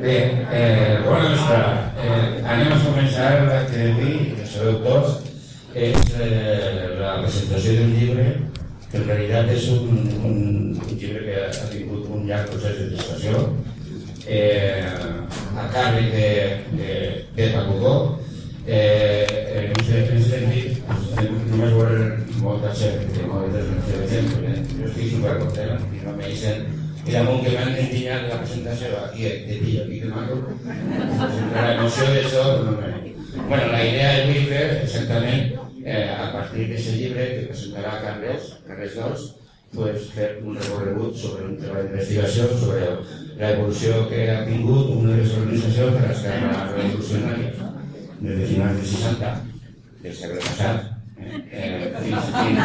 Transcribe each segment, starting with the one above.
Bé, eh, bona vesprada. Eh, anem a començar l'acte de dir, que sabeu tots, és eh, la presentació d'un llibre que en realitat és un, un, un llibre que ha tingut un llarg procés de gestació eh, a càrrec de, de, de Pacucó. Eh, en aquest sentit, només veure molta gent, que moltes gent, eh? jo estic supercontent i no me i damunt que m'han ensenyat la presentació aquí de dia, aquí de maco, la emoció d'això no me... Bueno, la idea és vull fer exactament eh, a partir d'aquest llibre que presentarà Carles, Carles II, pues, fer un recorregut sobre un treball d'investigació sobre l'evolució que ha tingut una de les organitzacions de l'esquerra revolucionària des de finals dels 60 del segle passat eh, eh, fins, fins,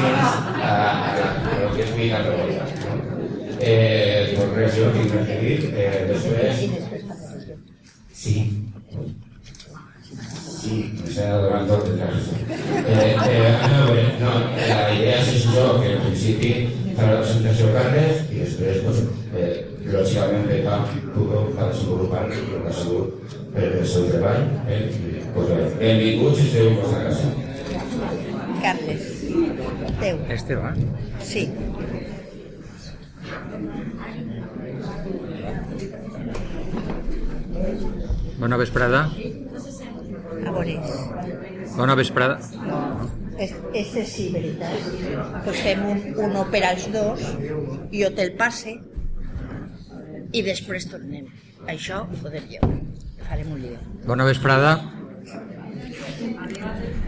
fins a, a, a, a és avui la revolta. No? Eh, por res, jo tinc que dir, eh, després... Sí. Sí, me s'ha donat tot el cas. Eh, eh, no, bé, no, la idea és això, que en principi farà la presentació Carles i després, pues, eh, lògicament, Pepa Hugo va desenvolupar la salut per el seu treball. Eh? Pues, bé, benvinguts i esteu vostra casa. Carles, teu. Esteban. Sí. Bona vesprada. A veure, Bona vesprada. és, és sí, veritat. Pues fem un, un per als dos, jo te'l passe i després tornem. Això ho podem jo. Farem un lío. Bona vesprada.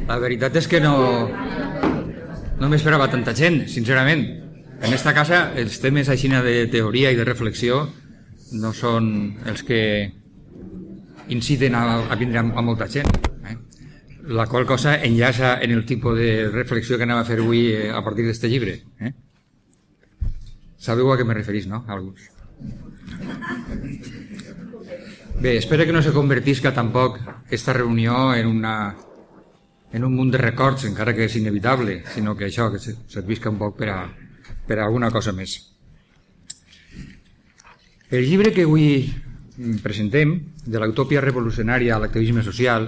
La veritat és que no, no m'esperava tanta gent, sincerament. En esta casa els temes així de teoria i de reflexió no són els que inciden a, a vindre a, a molta gent. Eh? La qual cosa enllaça en el tipus de reflexió que anem a fer avui eh, a partir d'este llibre. Eh? Sabeu a què me referís, no? Alguns. Bé, espero que no se convertisca tampoc esta reunió en una en un munt de records, encara que és inevitable, sinó que això, que servisca un poc per a, per a alguna cosa més. El llibre que avui presentem, de l'utopia revolucionària a l'activisme social,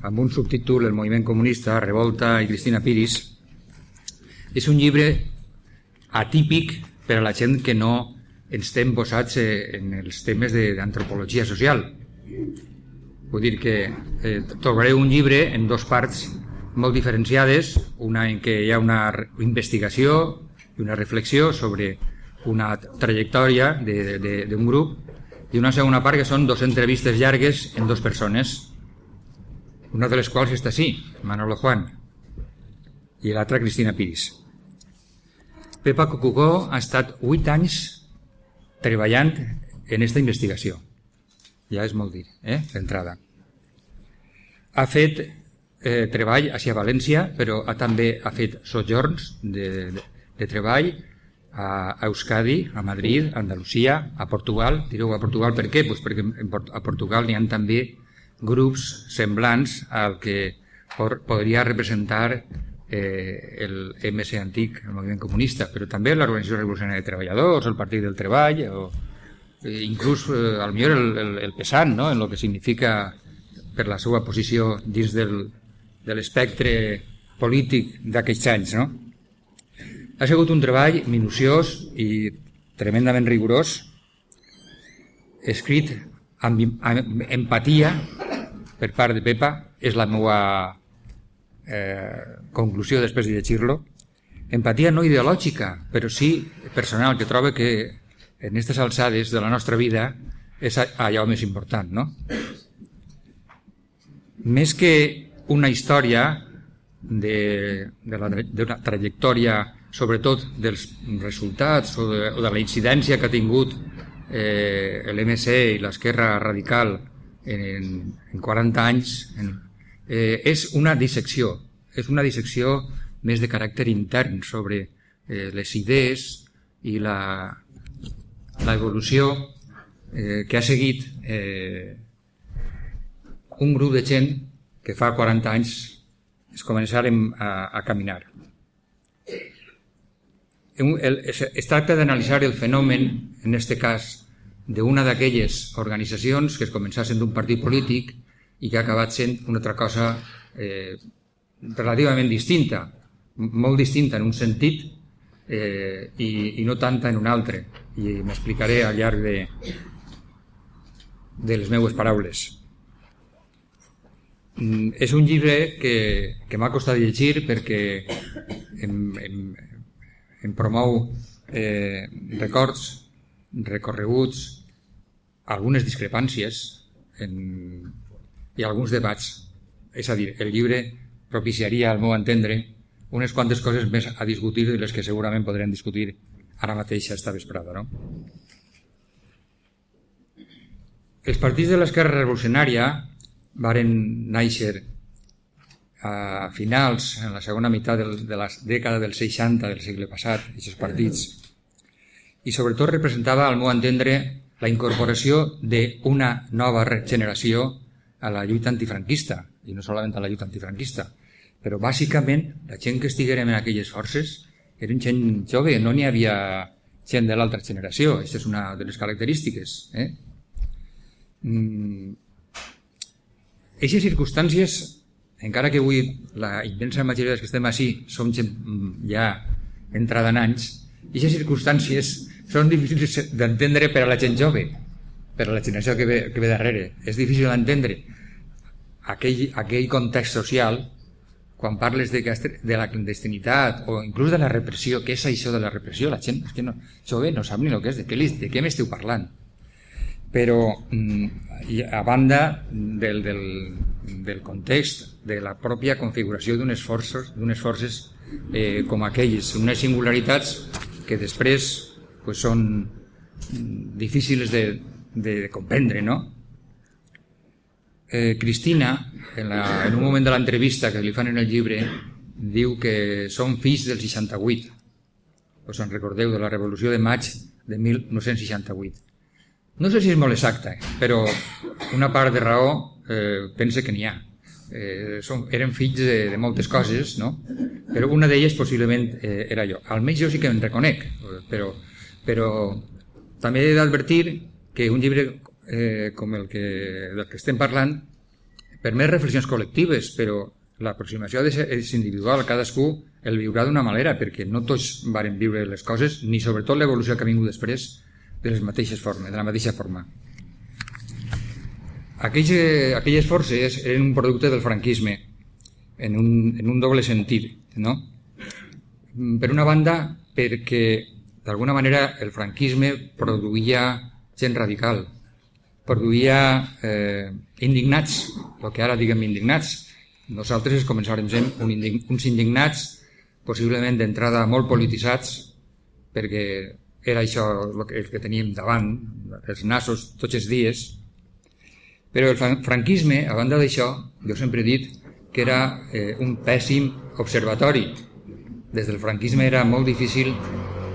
amb un subtítol El moviment comunista, Revolta i Cristina Piris, és un llibre atípic per a la gent que no estem posats en els temes d'antropologia social. Vull dir que eh, trobareu un llibre en dos parts molt diferenciades, una en què hi ha una investigació i una reflexió sobre una trajectòria d'un grup i una segona part que són dues entrevistes llargues en dues persones, una de les quals està sí, Manolo Juan, i l'altra Cristina Piris. Pepa Cocugó ha estat 8 anys treballant en aquesta investigació ja és molt dir, eh? d'entrada. Ha fet eh, treball a València, però ha, també ha fet sojorns de, de, de treball a, Euskadi, a Madrid, a Andalusia, a Portugal. Direu a Portugal per què? Pues perquè a Portugal n'hi ha també grups semblants al que podria representar eh, el MC antic, el moviment comunista, però també l'Organització Revolucionària de Treballadors, el Partit del Treball, o, eh, inclús eh, al millor el, el, el pesant no? en el que significa per la seva posició dins del, de l'espectre polític d'aquests anys. No? Ha sigut un treball minuciós i tremendament rigorós, escrit amb, empatia per part de Pepa, és la meva eh, conclusió després de llegir-lo, empatia no ideològica, però sí personal, que trobo que en aquestes alçades de la nostra vida és allò més important, no? Més que una història d'una de, de trajectòria, sobretot dels resultats o de, o de la incidència que ha tingut eh, l'MC i l'esquerra radical en, en, en 40 anys, en, eh, és una dissecció, és una dissecció més de caràcter intern sobre eh, les idees i la, l'evolució eh, que ha seguit eh, un grup de gent que fa 40 anys es començarem a, a caminar. El, es, tracta d'analitzar el fenomen, en aquest cas, d'una d'aquelles organitzacions que es començava sent d'un partit polític i que ha acabat sent una altra cosa eh, relativament distinta, molt distinta en un sentit eh, i, i no tanta en un altre. I m'explicaré al llarg de, de les meues paraules. Mm, és un llibre que, que m'ha costat llegir perquè em, em, em promou eh, records, recorreguts, algunes discrepàncies en, i alguns debats. És a dir, el llibre propiciaria, al meu entendre, unes quantes coses més a discutir de les que segurament podrem discutir ara mateix esta vesprada. No? Els partits de l'esquerra revolucionària varen néixer a finals, en la segona meitat de la dècada del 60 del segle passat, aquests partits, i sobretot representava, al meu entendre, la incorporació d'una nova generació a la lluita antifranquista, i no solament a la lluita antifranquista, però bàsicament la gent que estiguérem en aquelles forces eren gent jove, no n'hi havia gent de l'altra generació, aquesta és una de les característiques. Eh? Mm. Aquestes circumstàncies, encara que avui la immensa majoria dels que estem així som gent mm, ja entrada en anys, aquestes circumstàncies són difícils d'entendre per a la gent jove, per a la generació que ve, que ve darrere. És difícil d'entendre aquell, aquell context social quan parles de, de la clandestinitat o inclús de la repressió, què és això de la repressió? La gent és que no, jove no sap ni el que és, de què, de què m'esteu parlant? Però mm, a banda del, del, del context, de la pròpia configuració d'unes forces, d'unes forces eh, com aquelles, unes singularitats que després pues, són difícils de, de, de comprendre, no? Eh, Cristina, en, la, en un moment de l'entrevista que li fan en el llibre, diu que són fills del 68. Us en recordeu, de la Revolució de maig de 1968. No sé si és molt exacte, però una part de raó eh, pense que n'hi ha. Eh, som, eren fills de, de moltes coses, no? però una d'elles possiblement eh, era jo. Almenys jo sí que em reconec, però, però també he d'advertir que un llibre eh, com el que, del que estem parlant permet reflexions col·lectives, però l'aproximació és individual, cadascú el viurà d'una manera, perquè no tots varen viure les coses, ni sobretot l'evolució que ha vingut després, de les mateixes formes, de la mateixa forma. Aquells, aquelles forces eren un producte del franquisme, en un, en un doble sentit. No? Per una banda, perquè d'alguna manera el franquisme produïa gent radical, produïa eh, indignats, el que ara diguem indignats. Nosaltres començarem sent un indign, uns indignats, possiblement d'entrada molt polititzats, perquè era això el que, el que teníem davant, els nassos tots els dies. Però el franquisme, a banda d'això, jo sempre he dit que era eh, un pèssim observatori. Des del franquisme era molt difícil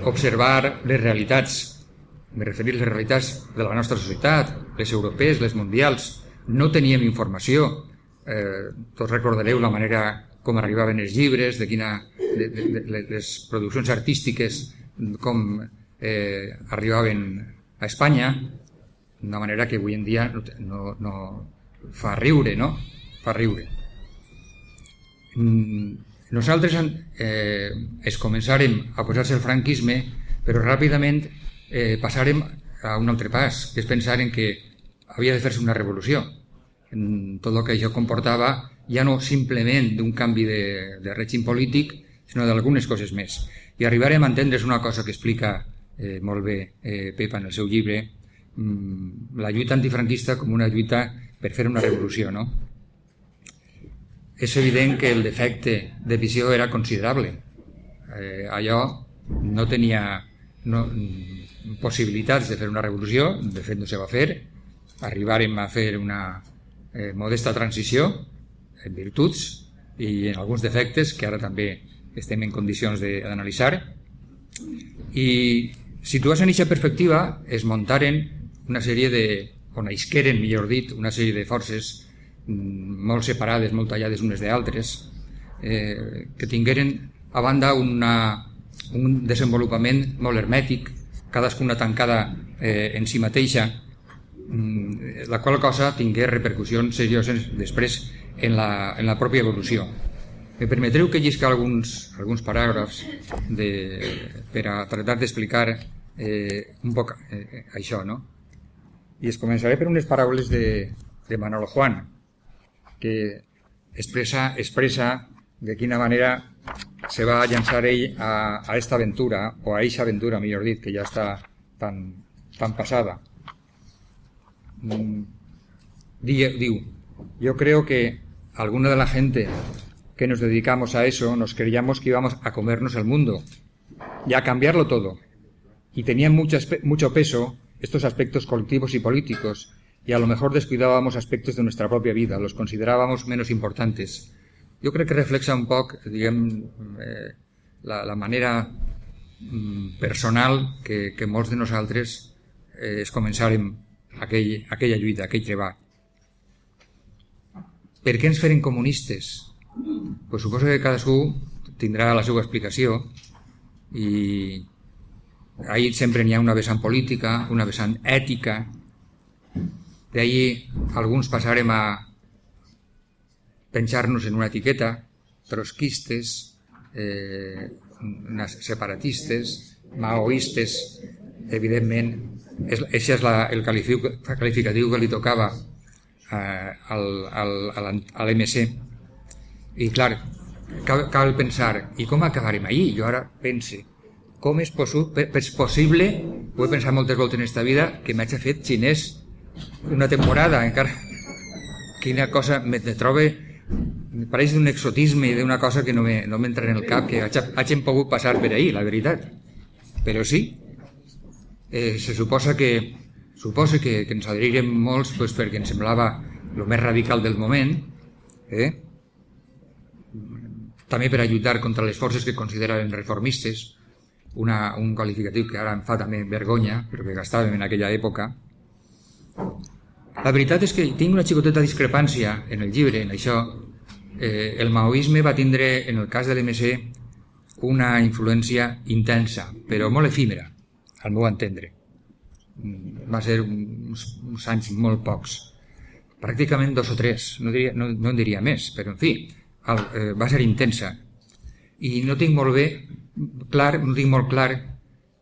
observar les realitats, me referir a les realitats de la nostra societat, les europees, les mundials. No teníem informació. Eh, tots recordareu la manera com arribaven els llibres, de quina, de, de, de, les produccions artístiques, com eh, arribaven a Espanya d'una manera que avui en dia no, no, fa riure, no? Fa riure. Mm, nosaltres eh, es començarem a posar-se el franquisme, però ràpidament eh, passarem a un altre pas, que és pensar en que havia de fer-se una revolució. En tot el que això comportava ja no simplement d'un canvi de, de règim polític, sinó d'algunes coses més. I arribarem a entendre's una cosa que explica eh, molt bé eh, Pepa en el seu llibre, mm, la lluita antifranquista com una lluita per fer una revolució. No? És evident que el defecte de visió era considerable. Eh, allò no tenia no, possibilitats de fer una revolució, de fet no se va fer, arribarem a fer una eh, modesta transició en virtuts i en alguns defectes que ara també estem en condicions d'analitzar i Situats en aquesta perspectiva, es muntaren una sèrie de, o naixqueren, millor dit, una sèrie de forces mm, molt separades, molt tallades unes d'altres, eh, que tingueren a banda una, un desenvolupament molt hermètic, cadascuna tancada eh, en si mateixa, mm, la qual cosa tingués repercussions serioses després en la, en la pròpia evolució. Me permetreu que llisca alguns, alguns paràgrafs de, per a tractar d'explicar eh, un poc eh, això, no? I es començaré per unes paraules de, de Manolo Juan, que expressa, expressa de quina manera se va llançar ell a, a esta aventura, o a eixa aventura, millor dit, que ja està tan, tan passada. Mm, yo creo que alguna de la gente que nos dedicamos a eso nos creíamos que íbamos a comernos el mundo y a cambiarlo todo. Y tenían mucho, mucho peso estos aspectos colectivos y políticos y a lo mejor descuidábamos aspectos de nuestra propia vida, los considerábamos menos importantes. Jo crec que reflexa un poc, diguem, eh, la, la manera mm, personal que, que molts de nosaltres eh, es començàrem aquell, aquella lluita, aquell treball. Per què ens feren comunistes? Pues suposo que cadascú tindrà la seva explicació i ahí sempre n'hi ha una vessant política, una vessant ètica, D'ahí alguns passarem a penjar-nos en una etiqueta, trotskistes, eh, separatistes, maoistes, evidentment, és, és la, el qualificatiu que li tocava eh, al, al, a l'MC. I clar, cal, cal pensar, i com acabarem allí? Jo ara pense, com és, possible, ho he pensat moltes voltes en aquesta vida, que m'hagi fet xinès una temporada encara. Quina cosa me, me trobe me pareix d'un exotisme i d'una cosa que no m'entra no en el cap que hagin pogut passar per ahir, la veritat. Però sí eh, se suposa que suposa que, que ens adherirem molts pues, perquè ens semblava el més radical del moment eh? també per ajudar contra les forces que consideraven reformistes una, un qualificatiu que ara em fa també vergonya però que gastàvem en aquella època la veritat és que tinc una xicoteta discrepància en el llibre, en això. Eh, el maoisme va tindre, en el cas de l'MC, una influència intensa, però molt efímera, al meu entendre. Mm, va ser uns, uns anys molt pocs. Pràcticament dos o tres, no, diria, no, no en diria més, però en fi, el, eh, va ser intensa. I no tinc molt bé clar, no tinc molt clar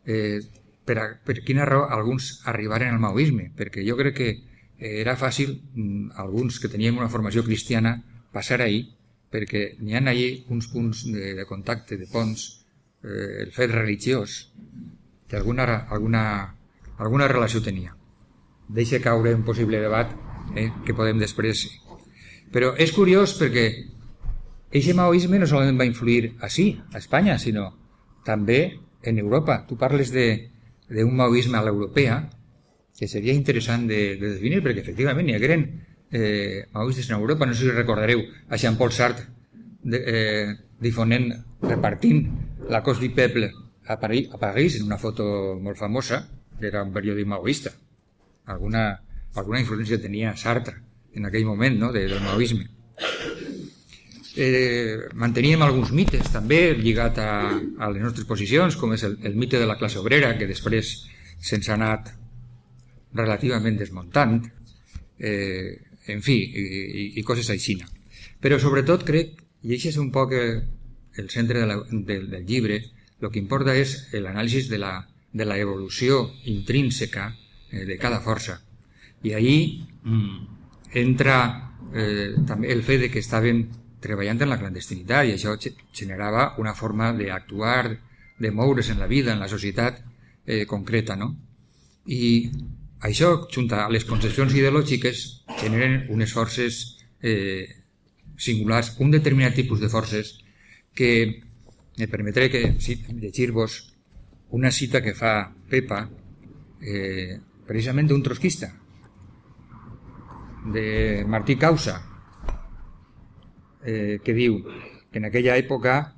eh, per, a, per quina raó alguns arribaren al maoisme, perquè jo crec que eh, era fàcil, mm, alguns que teníem una formació cristiana, passar ahir, perquè n'hi ha allí uns punts de, de contacte, de ponts, eh, el fet religiós, que alguna, alguna, alguna relació tenia. Deixa caure un possible debat eh, que podem després... Però és curiós perquè aquest maoisme no solament va influir així, a Espanya, sinó també en Europa. Tu parles d'un maoisme a l'europea que seria interessant de, de definir perquè efectivament hi hagueren eh, maoistes en Europa, no sé si recordareu a Jean-Paul Sartre de, eh, difonent, repartint la cos du peuple a París, a París en una foto molt famosa que era un periòdic maoista. Alguna, alguna influència tenia Sartre en aquell moment no, de, del maoisme eh, manteníem alguns mites també lligat a, a les nostres posicions com és el, el mite de la classe obrera que després se'ns ha anat relativament desmuntant. Eh, en fi i, i, i coses així. Però sobretot crec i això és un poc el, centre de la, del, del llibre el que importa és l'anàlisi de, la, de la evolució intrínseca eh, de cada força. I ahí mm, entra eh, també el fet de que estaven treballant en la clandestinitat i això generava una forma d'actuar, de moure's en la vida, en la societat eh, concreta. No? I això, junt a les concepcions ideològiques, generen unes forces eh, singulars, un determinat tipus de forces que me permetré que llegir-vos una cita que fa Pepa eh, precisament d'un trotskista de Martí Causa eh, que diu que en aquella época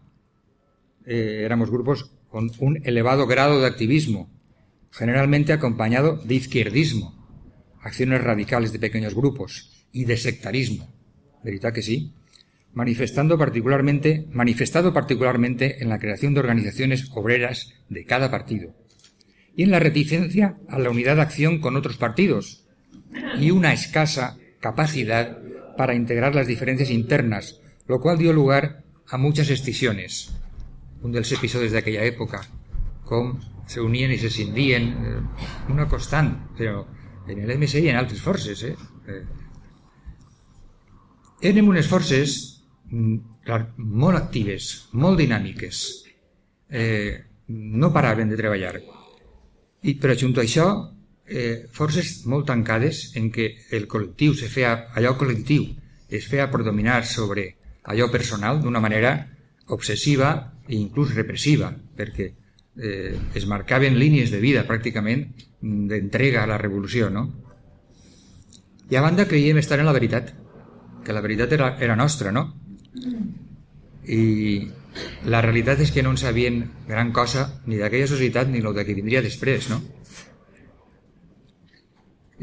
eh, éramos grupos con un elevado grado de activismo, generalmente acompañado de izquierdismo, acciones radicales de pequeños grupos y de sectarismo. ¿Verdad que sí? Manifestando particularmente, manifestado particularmente en la creación de organizaciones obreras de cada partido. y en la reticencia a la unidad de acción con otros partidos y una escasa capacidad para integrar las diferencias internas, lo cual dio lugar a muchas escisiones. Un dels episodis d'aquella època, com se unien i se cindien, eh, una constant, però en l'MSI i en altres forces. Eh? eh. Érem unes forces mm, molt actives, molt dinàmiques, eh, no paraven de treballar. I, però junt a això, eh, forces molt tancades en què el col·lectiu se feia, allò col·lectiu es feia predominar sobre allò personal d'una manera obsessiva i inclús repressiva, perquè eh, es marcaven línies de vida pràcticament d'entrega a la revolució, no? I a banda creiem estar en la veritat, que la veritat era, era nostra, no? I la realitat és que no en sabien gran cosa ni d'aquella societat ni el que vindria després, no?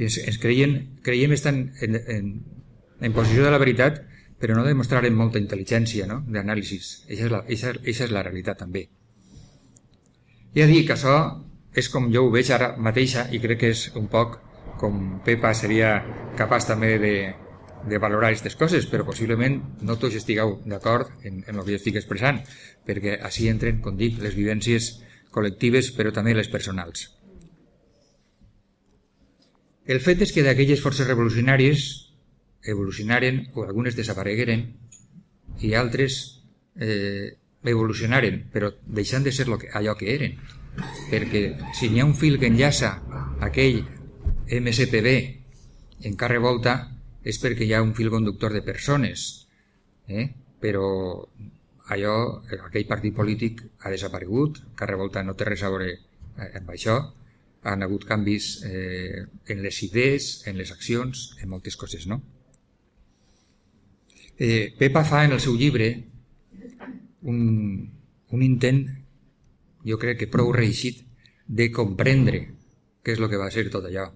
Ens, ens creien, creiem estar en, en, en posició de la veritat però no demostraren molta intel·ligència no? d'anàlisis. Això és la realitat també. I a dir que això és com jo ho veig ara mateixa i crec que és un poc com Pepa seria capaç també de, de valorar aquestes coses, però possiblement no tots estigueu d'acord en, en el que jo estic expressant, perquè així entren, com dic, les vivències col·lectives, però també les personals. El fet és que d'aquelles forces revolucionàries evolucionaren o algunes desaparegueren i altres eh, evolucionaren, però deixant de ser lo que, allò que eren. Perquè si n'hi ha un fil que enllaça aquell MSPB en carre volta és perquè hi ha un fil conductor de persones. Eh? Però allò, aquell partit polític ha desaparegut, carre volta no té res a veure eh, amb això, han hagut canvis eh, en les idees, en les accions, en moltes coses, no? Eh, Pepa fa en el seu llibre un, un intent, jo crec que prou reeixit, de comprendre què és el que va ser tot allò.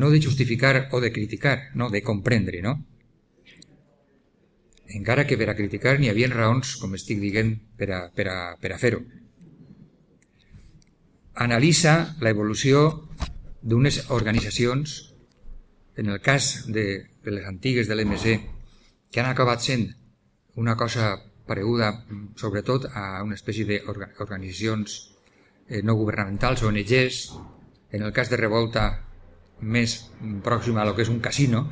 No de justificar o de criticar, no, de comprendre, no? Encara que per a criticar n'hi havia raons, com estic dient, per a, per a, per a fer-ho. Analitza l'evolució d'unes organitzacions, en el cas de de les antigues de l'MC, que han acabat sent una cosa pareguda sobretot a una espècie d'organitzacions eh, no governamentals, ONGs, en el cas de Revolta més pròxima a lo que és un casino,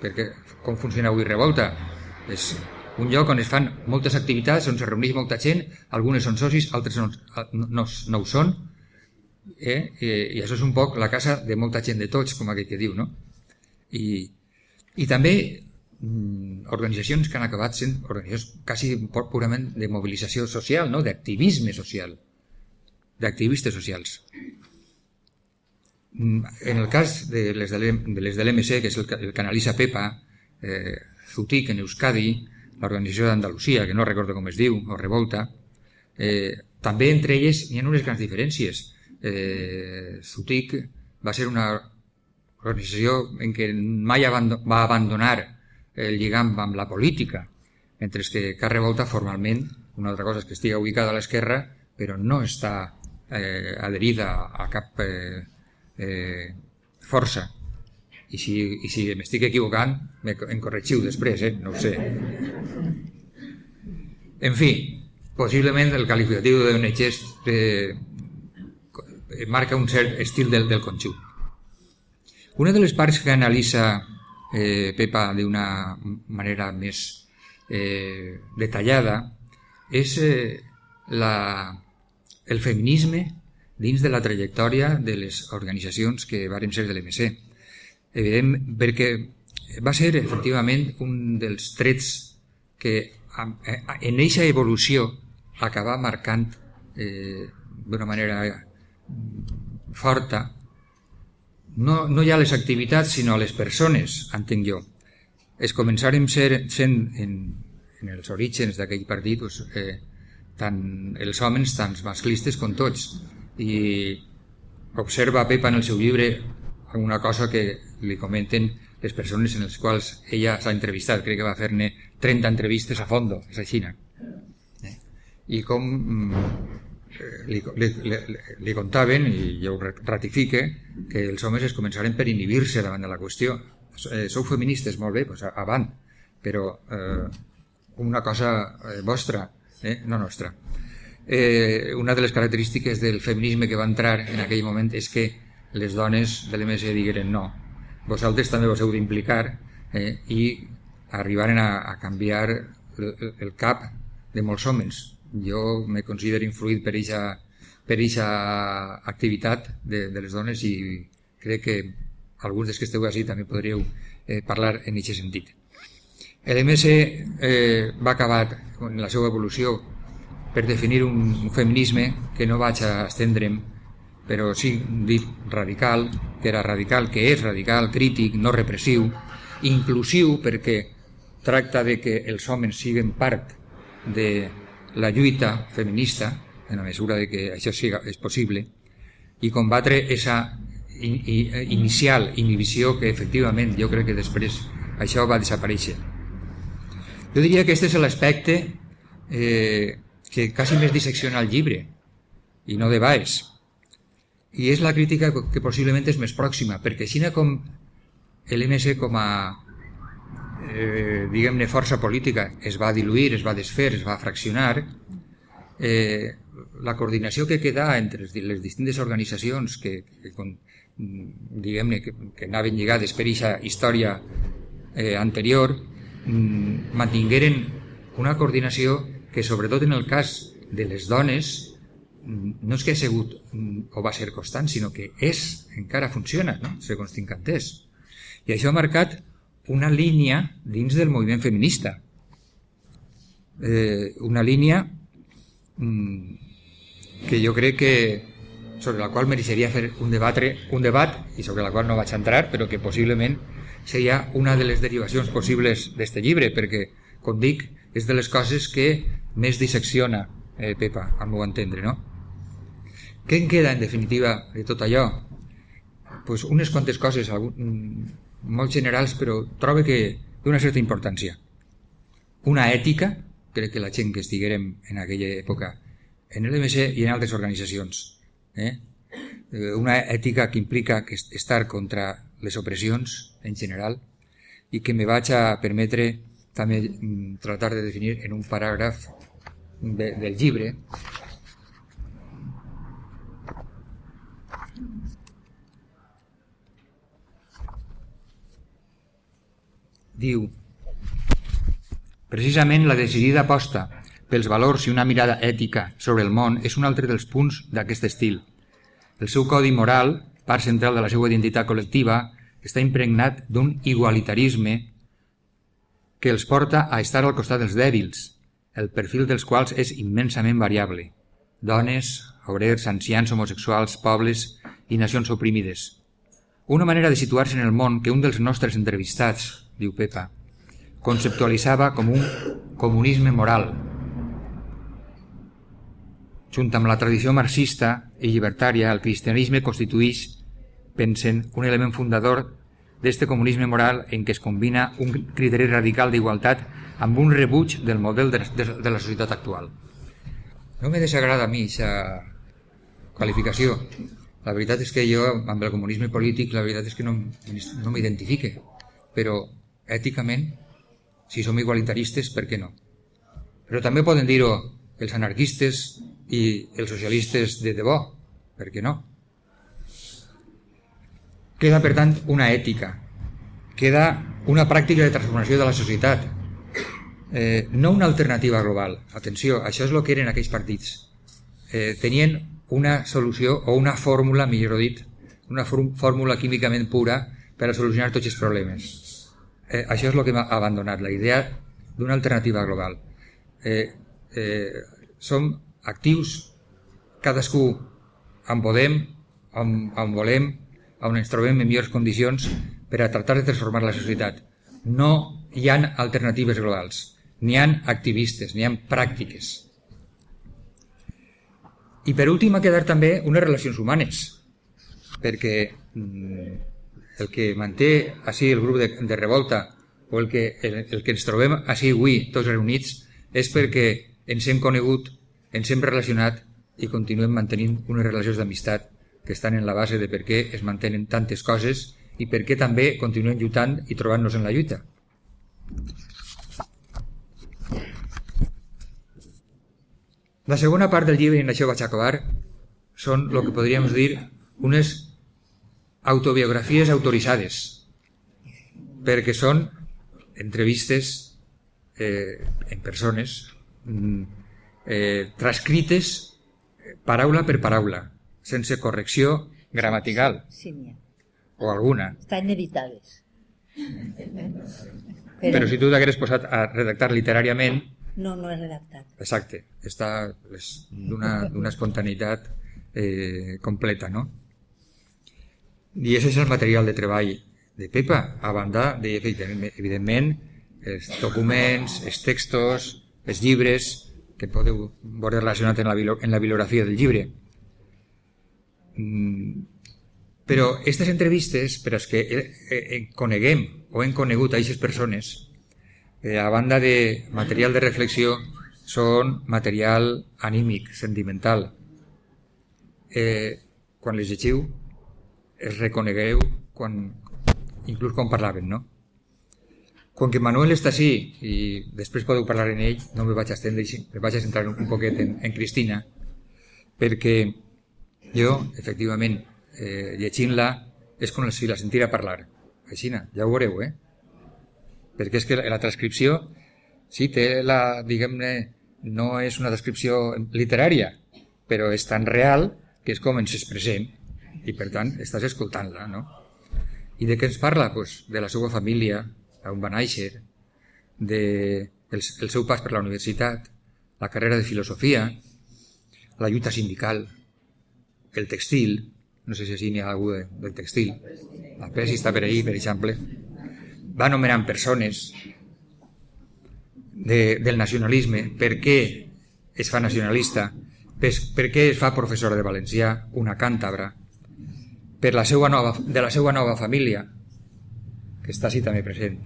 perquè com funciona avui Revolta? És un lloc on es fan moltes activitats, on se reuneix molta gent, algunes són socis, altres no, no, no ho són, eh? I, i això és un poc la casa de molta gent de tots, com aquell que diu, no? I, i també mm, organitzacions que han acabat sent organitzacions quasi purament de mobilització social, no? d'activisme social, d'activistes socials. Mm, en el cas de les de l'MC, que és el el que analitza PEPA, eh, Zutic en Euskadi, l'organització d'Andalusia, que no recordo com es diu, o Revolta, eh, també entre elles hi ha unes grans diferències. Eh, Zutic va ser una organització en què mai va abandonar el lligam amb la política, mentre que Carre Volta formalment, una altra cosa és que estigui ubicada a l'esquerra, però no està eh, adherida a cap eh, eh, força. I si, i si m'estic equivocant, em corregiu després, eh? no ho sé. En fi, possiblement el qualificatiu d'un gest eh, marca un cert estil del, del conjunt. Una de les parts que analitza eh, Pepa d'una manera més eh, detallada és eh, la, el feminisme dins de la trajectòria de les organitzacions que varen ser de l'MC. Evident, perquè va ser efectivament un dels trets que en eixa evolució acaba marcant eh, d'una manera forta no, no ja les activitats, sinó les persones, entenc jo. Es començarem ser, sent en, en els orígens d'aquell partit doncs, eh, tant els homes, tant masclistes com tots. I observa Pepa en el seu llibre alguna cosa que li comenten les persones en les quals ella s'ha entrevistat. Crec que va fer-ne 30 entrevistes a fondo, és així. Eh? I com mm, li, li, li, li contaven, i jo ho ratifique, que els homes es començaren per inhibir-se davant de la qüestió. Eh, sou feministes, molt bé, doncs avant, però eh, una cosa eh, vostra, eh, no nostra. Eh, una de les característiques del feminisme que va entrar en aquell moment és que les dones de l'MS digueren no, vosaltres també vos heu d'implicar eh, i arribaren a, a canviar el, el cap de molts homes. Jo me considero influït per aquesta per eixa activitat de, de les dones i crec que alguns dels que esteu així també podríeu eh, parlar en aquest sentit. L'MS eh, va acabar en la seva evolució per definir un, un feminisme que no vaig a estendre'm però sí dit radical, que era radical, que és radical, crític, no repressiu, inclusiu perquè tracta de que els homes siguin part de la lluita feminista, en la mesura de que això siga, és possible, i combatre aquesta in, in, inicial inhibició que efectivament jo crec que després això va desaparèixer. Jo diria que aquest és l'aspecte eh, que quasi més dissecciona el llibre, i no de baix, i és la crítica que possiblement és més pròxima, perquè així com l'MS com a eh, diguem-ne força política es va diluir, es va desfer, es va fraccionar, eh, la coordinació que queda entre les distintes organitzacions que, que diguem-ne que, que anaven lligades per aquesta història eh, anterior mm, mantingueren una coordinació que sobretot en el cas de les dones no és que ha sigut o va ser constant, sinó que és, encara funciona, no? segons tinc entès. I això ha marcat una línia dins del moviment feminista. Eh, una línia mm, que jo crec que sobre la qual mereixeria fer un, debatre, un debat i sobre la qual no vaig entrar, però que possiblement seria una de les derivacions possibles d'este llibre, perquè, com dic, és de les coses que més dissecciona eh, Pepa, al meu entendre, no? Què en queda, en definitiva, de tot allò? Pues unes quantes coses, molt generals, però trobo que d'una certa importància. Una ètica, crec que la gent que estiguérem en aquella època en l'MC i en altres organitzacions. Eh? eh? Una ètica que implica que estar contra les opressions en general i que me vaig a permetre també mm, tratar de definir en un paràgraf de, del llibre Diu, precisament la decidida aposta pels valors i una mirada ètica sobre el món és un altre dels punts d'aquest estil. El seu codi moral, part central de la seva identitat col·lectiva, està impregnat d'un igualitarisme que els porta a estar al costat dels dèbils, el perfil dels quals és immensament variable. Dones, obrers, ancians, homosexuals, pobles i nacions oprimides. Una manera de situar-se en el món que un dels nostres entrevistats, diu Pepa, conceptualitzava com un comunisme moral. Junt amb la tradició marxista i llibertària, el cristianisme constitueix, pensen, un element fundador d'este comunisme moral en què es combina un criteri radical d'igualtat amb un rebuig del model de, la societat actual. No me desagrada a mi aquesta qualificació. La veritat és que jo, amb el comunisme polític, la veritat és que no, no m'identifique, però èticament, si som igualitaristes, per què no? Però també poden dir-ho els anarquistes i els socialistes de debò, per què no? Queda, per tant, una ètica, queda una pràctica de transformació de la societat, eh, no una alternativa global. Atenció, això és el que eren aquells partits. Eh, tenien una solució o una fórmula, millor dit, una fórmula químicament pura per a solucionar tots els problemes eh, això és el que m'ha abandonat, la idea d'una alternativa global. Eh, eh, som actius, cadascú on podem, on, on volem, on ens trobem en millors condicions per a tractar de transformar la societat. No hi han alternatives globals, n'hi han activistes, n'hi han pràctiques. I per últim ha quedat també unes relacions humanes, perquè mm, el que manté així el grup de, de revolta o el que, el, el que ens trobem així avui tots reunits és perquè ens hem conegut, ens hem relacionat i continuem mantenint unes relacions d'amistat que estan en la base de per què es mantenen tantes coses i per què també continuem lluitant i trobant-nos en la lluita. La segona part del llibre, i en això vaig acabar, són el que podríem dir unes autobiografies autoritzades, perquè són entrevistes eh, en persones mm, eh, transcrites paraula per paraula, sense correcció gramatical. Sí, ha. O alguna. Estan editades. Però, Però si tu t'hagueres posat a redactar literàriament, no, no he redactat. Exacte, està d'una espontaneïtat eh, completa, no? I aquest és el material de treball de Pepa, a banda de, evidentment, els documents, els textos, els llibres que podeu veure relacionat en la, en bibliografia del llibre. Mm, però aquestes entrevistes, per als que eh, eh, coneguem o hem conegut a aquestes persones, eh, a banda de material de reflexió, són material anímic, sentimental. Eh, quan les llegiu, es reconegueu quan, inclús quan parlaven, no? Quan que Manuel està així, i després podeu parlar en ell, no me vaig estendre, me vaig centrar un poquet en, en Cristina, perquè jo, efectivament, eh, llegint-la, és com si la sentira parlar. Així, ja ho veureu, eh? perquè és que la transcripció sí, té la, diguem-ne, no és una descripció literària, però és tan real que és com ens expressem i per tant estàs escoltant-la, no? I de què ens parla? Pues, de la seva família, on va néixer, de el, el seu pas per la universitat, la carrera de filosofia, la lluita sindical, el textil, no sé si així n'hi ha algú de, del textil, la pesi està per ahí, per exemple, va anomenant persones de, del nacionalisme, per què es fa nacionalista, per, per què es fa professor de valencià, una càntabra, per la seva nova, de la seva nova família, que està així també present,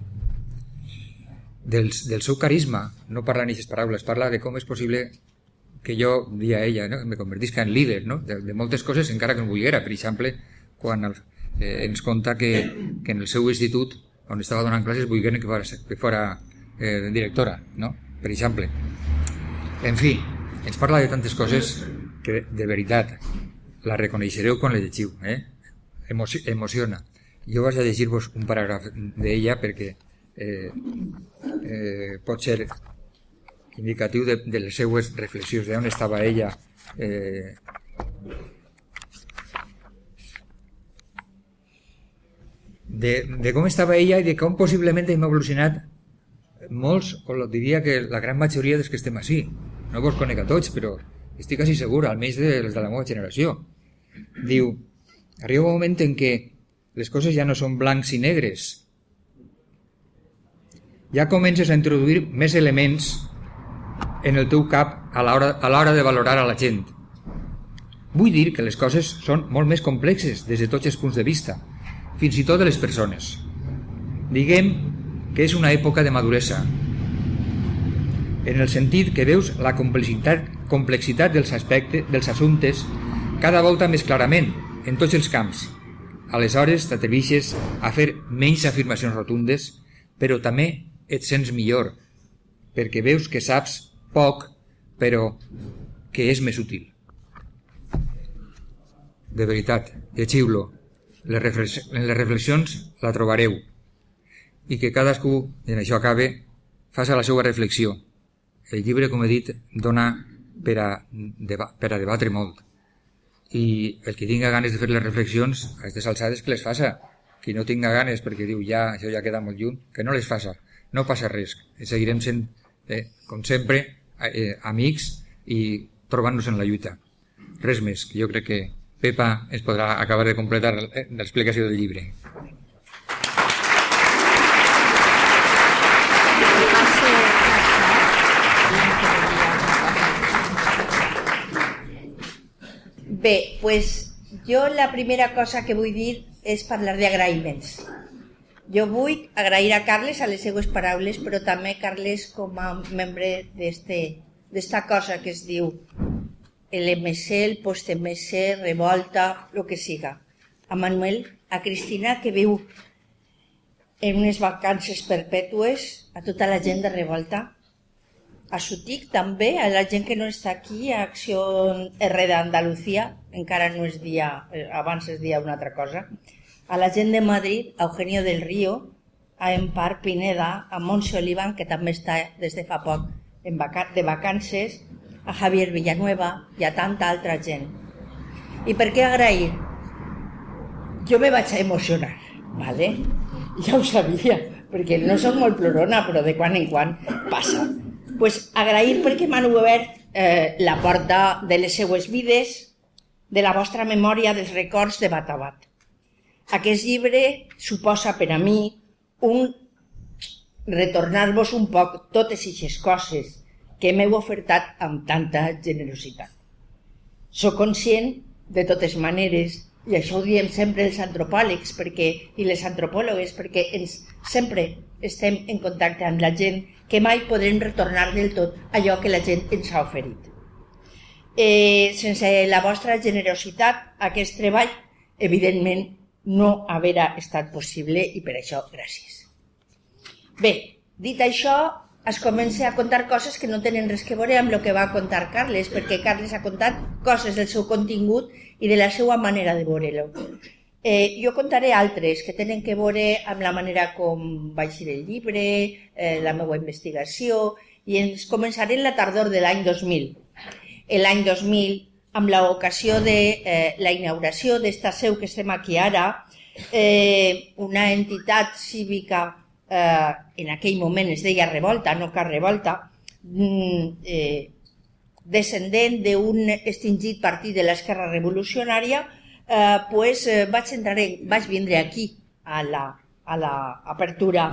del, del seu carisma, no parla ni aquestes paraules, parla de com és possible que jo, dia ella, no? me convertisca en líder no? de, de moltes coses, encara que no volguera. Per exemple, quan el, eh, ens conta que, que en el seu institut on estava donant classes volgueren que fora, que fora eh, directora, no? per exemple. En fi, ens parla de tantes coses que de veritat la reconeixereu quan la llegiu, eh? Emoci emociona. Jo vaig a llegir-vos un paràgraf d'ella perquè eh, eh, pot ser indicatiu de, de les seues reflexions, d'on estava ella eh, de, de com estava ella i de com possiblement hem evolucionat molts, o diria que la gran majoria dels que estem així. No vos conec a tots, però estic quasi segur, almenys dels de la meva generació. Diu, arriba un moment en què les coses ja no són blancs i negres. Ja comences a introduir més elements en el teu cap a l'hora de valorar a la gent. Vull dir que les coses són molt més complexes des de tots els punts de vista fins i tot de les persones. Diguem que és una època de maduresa, en el sentit que veus la complexitat, complexitat dels aspectes, dels assumptes, cada volta més clarament, en tots els camps. Aleshores t'atrevixes a fer menys afirmacions rotundes, però també et sents millor, perquè veus que saps poc, però que és més útil. De veritat, llegiu-lo, en les reflexions la trobareu i que cadascú, en això acabe, faça la seva reflexió. El llibre, com he dit, dona per a, per a debatre molt. I el que tinga ganes de fer les reflexions, a aquestes alçades, que les faça. Qui no tinga ganes perquè diu ja, això ja queda molt lluny, que no les faça. No passa res. Seguirem sent, eh, com sempre, eh, amics i trobant-nos en la lluita. Res més, jo crec que Pepa ens podrà acabar de completar l'explicació del llibre. Bé, pues jo la primera cosa que vull dir és parlar d'agraïments. Jo vull agrair a Carles a les seues paraules, però també Carles com a membre d'esta cosa que es diu l'MC, el post-MC, revolta, el que siga. A Manuel, a Cristina, que viu en unes vacances perpètues, a tota la gent de revolta, a Sutic també, a la gent que no està aquí, a Acció R d'Andalucía, encara no és dia, eh, abans es dia una altra cosa, a la gent de Madrid, a Eugenio del Río, a Empar Pineda, a Montse Olivan, que també està des de fa poc en vaca de vacances, a Javier Villanueva i a tanta altra gent. I per què agrair? Jo me vaig a emocionar, ¿vale? ja ho sabia, perquè no sóc molt plorona, però de quan en quan passa. Pues agrair perquè m'han obert eh, la porta de les seues vides, de la vostra memòria dels records de Batabat. Aquest llibre suposa per a mi un retornar-vos un poc totes aquestes coses que m'heu ofertat amb tanta generositat. Soc conscient, de totes maneres, i això ho diem sempre els antropòlegs perquè, i les antropòlogues perquè ens, sempre estem en contacte amb la gent que mai podrem retornar del tot allò que la gent ens ha oferit. Eh, sense la vostra generositat, aquest treball, evidentment, no haverà estat possible i per això gràcies. Bé, dit això, es comença a contar coses que no tenen res que veure amb el que va contar Carles, perquè Carles ha contat coses del seu contingut i de la seva manera de veure-lo. Eh, jo contaré altres que tenen que veure amb la manera com va eixir el llibre, eh, la meva investigació, i ens començaré en la tardor de l'any 2000. L'any 2000, amb l'ocasió de eh, la inauguració d'esta seu que estem aquí ara, eh, una entitat cívica eh, en aquell moment es deia revolta, no car revolta, mm, eh, descendent d'un extingit partit de l'esquerra revolucionària, eh, pues, eh, vaig, entrar en, vaig vindre aquí a la, a la apertura.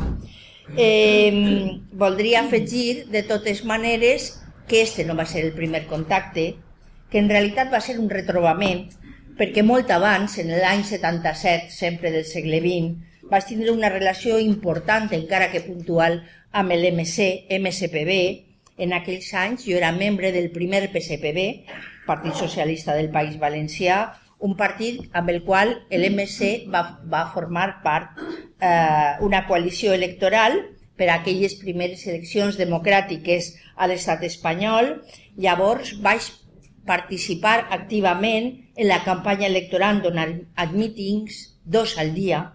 Eh, voldria afegir, de totes maneres, que este no va ser el primer contacte, que en realitat va ser un retrobament, perquè molt abans, en l'any 77, sempre del segle XX, vaig tindre una relació important, encara que puntual, amb l'MC, MSPB. En aquells anys jo era membre del primer PSPB, Partit Socialista del País Valencià, un partit amb el qual l'MC va, va formar part eh, una coalició electoral per a aquelles primeres eleccions democràtiques a l'estat espanyol. Llavors vaig participar activament en la campanya electoral donant admítings dos al dia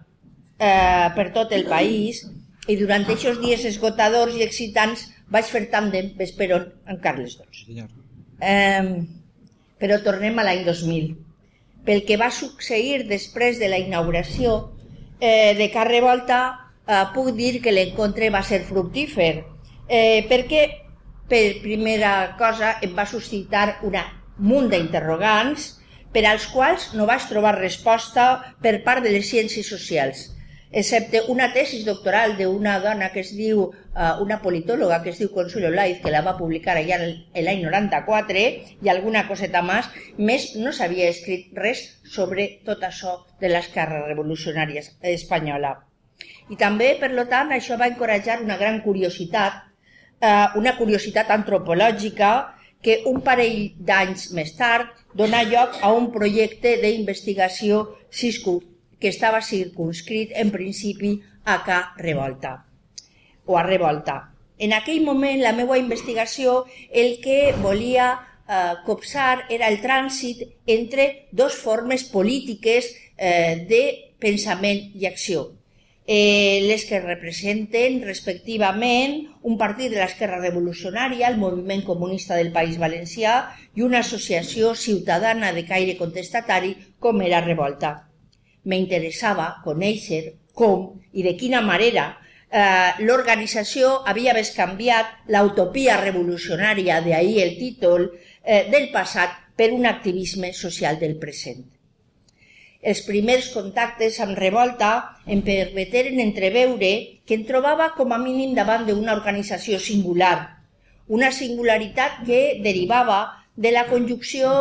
eh, per tot el país i durant aquests dies esgotadors i excitants vaig fer tàndem Vesperon amb Carles II. Eh, però tornem a l'any 2000. Pel que va succeir després de la inauguració eh, de Car Revolta, eh, puc dir que l'encontre va ser fructífer, eh, perquè per primera cosa em va suscitar una munt d'interrogants per als quals no vaig trobar resposta per part de les ciències socials excepte una tesis doctoral d'una dona que es diu, uh, una politòloga que es diu Consuelo Laiz, que la va publicar allà l'any 94, i alguna coseta més, més no s'havia escrit res sobre tot això de l'esquerra revolucionària espanyola. I també, per lo tant, això va encoratjar una gran curiositat, uh, una curiositat antropològica que un parell d'anys més tard dona lloc a un projecte d'investigació que estava circunscrit en principi a ca revolta o a revolta. En aquell moment la meva investigació el que volia eh, copsar era el trànsit entre dos formes polítiques eh, de pensament i acció. Eh, les que representen respectivament un partit de l'esquerra revolucionària, el Moviment Comunista del País Valencià i una associació ciutadana de caire contestatari com era Revolta m'interessava conèixer com i de quina manera eh, l'organització havia canviat l'utopia revolucionària, d'ahir el títol, eh, del passat per un activisme social del present. Els primers contactes amb Revolta em permeteren entreveure que em trobava com a mínim davant d'una organització singular, una singularitat que derivava de la conjunció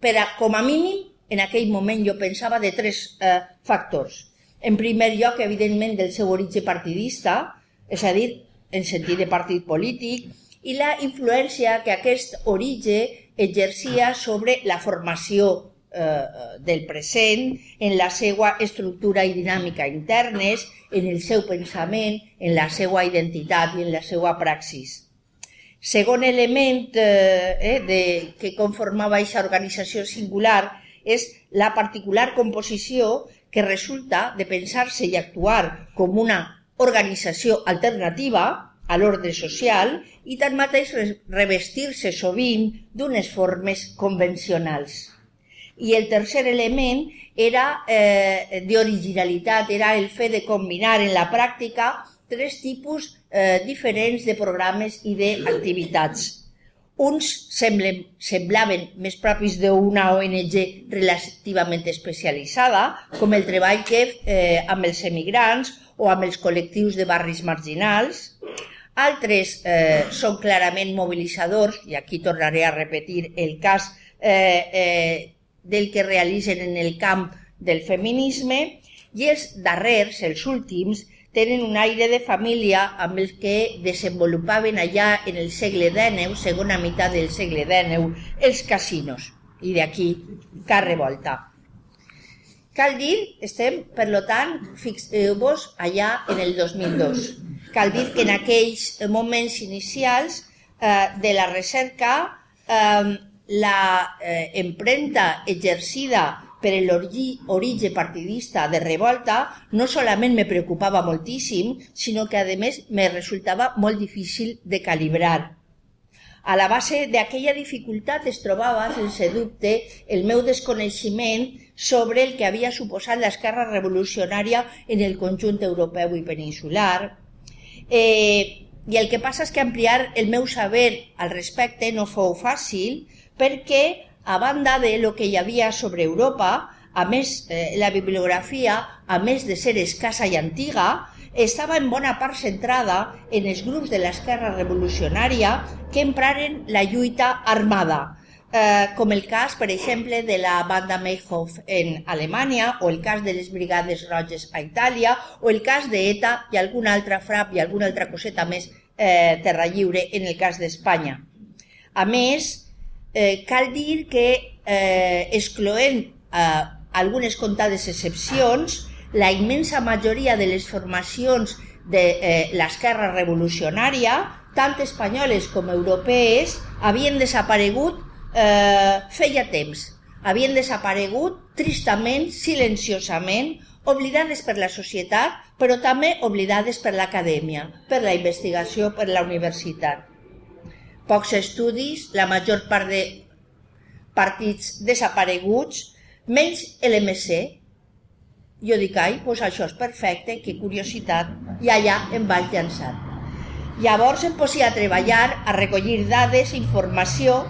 per a, com a mínim en aquell moment jo pensava de tres eh, factors. En primer lloc, evidentment, del seu origen partidista, és a dir, en sentit de partit polític, i la influència que aquest origen exercia sobre la formació eh, del present, en la seva estructura i dinàmica internes, en el seu pensament, en la seva identitat i en la seva praxis. Segon element eh, eh, de, que conformava aquesta organització singular és la particular composició que resulta de pensar-se i actuar com una organització alternativa a l'ordre social i tanmateix revestir-se sovint d'unes formes convencionals. I el tercer element era eh, d'originalitat, era el fet de combinar en la pràctica tres tipus eh, diferents de programes i d'activitats. Uns semblen, semblaven més propis d'una ONG relativament especialitzada, com el treball que eh, amb els emigrants o amb els col·lectius de barris marginals, altres eh, són clarament mobilitzadors, i aquí tornaré a repetir el cas eh, eh, del que realitzen en el camp del feminisme, i els darrers, els últims, tenen un aire de família amb el que desenvolupaven allà en el segle XIX, segona meitat del segle XIX, els casinos. I d'aquí, que revolta. Cal dir, estem, per lo tant, fixeu-vos allà en el 2002. Cal dir que en aquells moments inicials eh, de la recerca eh, la eh, empremta exercida per l'origen partidista de revolta no solament me preocupava moltíssim, sinó que a més me resultava molt difícil de calibrar. A la base d'aquella dificultat es trobava, sense dubte, el meu desconeixement sobre el que havia suposat l'esquerra revolucionària en el conjunt europeu i peninsular, Eh, I el que passa és que ampliar el meu saber al respecte no fou fàcil perquè, a banda de lo que hi havia sobre Europa, a més, eh, la bibliografia, a més de ser escassa i antiga, estava en bona part centrada en els grups de l'esquerra revolucionària que empraren la lluita armada, eh, com el cas, per exemple, de la banda Mayhoff en Alemanya, o el cas de les Brigades Roges a Itàlia, o el cas d'ETA i alguna altra frap i alguna altra coseta més eh, terra lliure en el cas d'Espanya. A més, eh, cal dir que, eh, excloent eh, algunes comptades excepcions, la immensa majoria de les formacions de eh, l'esquerra revolucionària, tant espanyoles com europees, havien desaparegut eh, feia temps. Havien desaparegut tristament, silenciosament, oblidades per la societat, però també oblidades per l'acadèmia, per la investigació, per la universitat. Pocs estudis, la major part de partits desapareguts, menys l'MC. Jo dic, ai, doncs això és perfecte, que curiositat, i allà em vaig llançar. Llavors em posia a treballar, a recollir dades, informació,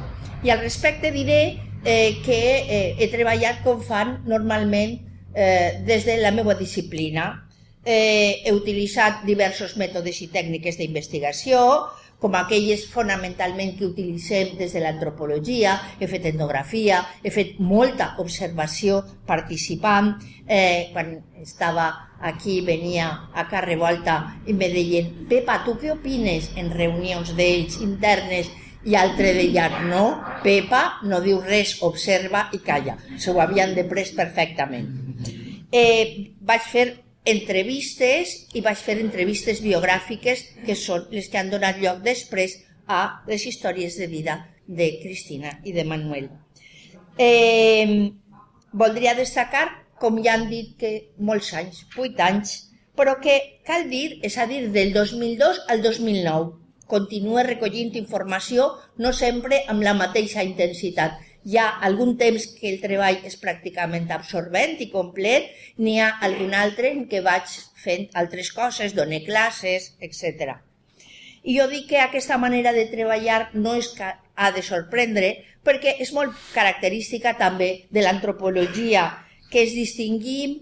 i al respecte diré eh, que eh, he treballat com fan normalment eh, des de la meva disciplina. Eh, he utilitzat diversos mètodes i tècniques d'investigació, com aquelles fonamentalment que utilitzem des de l'antropologia, he fet etnografia, he fet molta observació participant. Eh, quan estava aquí, venia a Carrevolta i me deien Pepa, tu què opines en reunions d'ells internes i altre deia, no, Pepa no diu res, observa i calla. S'ho havien de pres perfectament. Eh, vaig fer entrevistes i vaig fer entrevistes biogràfiques que són les que han donat lloc després a les històries de vida de Cristina i de Manuel. Eh, voldria destacar, com ja han dit que molts anys, 8 anys, però que cal dir, és a dir, del 2002 al 2009, continua recollint informació no sempre amb la mateixa intensitat. Hi ha algun temps que el treball és pràcticament absorbent i complet, n'hi ha algun altre en què vaig fent altres coses, donar classes, etc. I jo dic que aquesta manera de treballar no és que ha de sorprendre perquè és molt característica també de l'antropologia, que es distingim,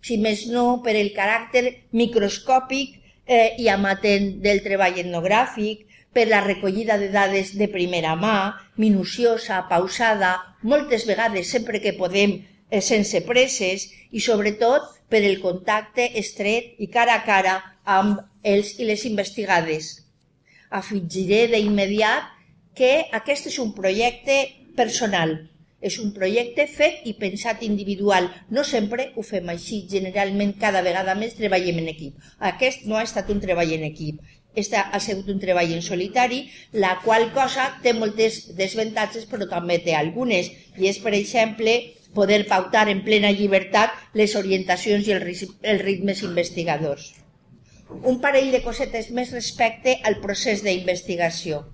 si més no, per el caràcter microscòpic eh, i amatent del treball etnogràfic, per la recollida de dades de primera mà, minuciosa, pausada, moltes vegades sempre que podem eh, sense presses i sobretot per el contacte estret i cara a cara amb els i les investigades. Afegiré d'immediat que aquest és un projecte personal. És un projecte fet i pensat individual. No sempre ho fem així. Generalment, cada vegada més treballem en equip. Aquest no ha estat un treball en equip. Este ha sigut un treball en solitari, la qual cosa té moltes desavantatges, però també té algunes. I és, per exemple, poder pautar en plena llibertat les orientacions i els ritmes investigadors. Un parell de cosetes més respecte al procés d'investigació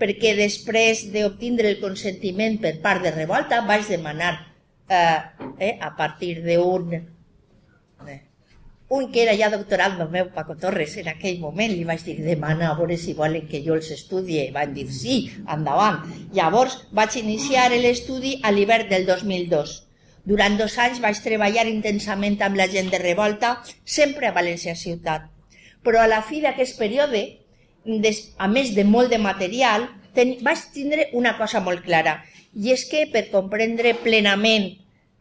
perquè després d'obtindre el consentiment per part de Revolta vaig demanar eh, eh, a partir d'un eh, un que era ja doctorat del meu Paco Torres en aquell moment, li vaig dir demana a veure si volen que jo els estudie van dir sí, endavant llavors vaig iniciar l'estudi a l'hivern del 2002 durant dos anys vaig treballar intensament amb la gent de Revolta sempre a València ciutat. Però a la fi d'aquest període a més de molt de material, ten, vaig tindre una cosa molt clara, i és que per comprendre plenament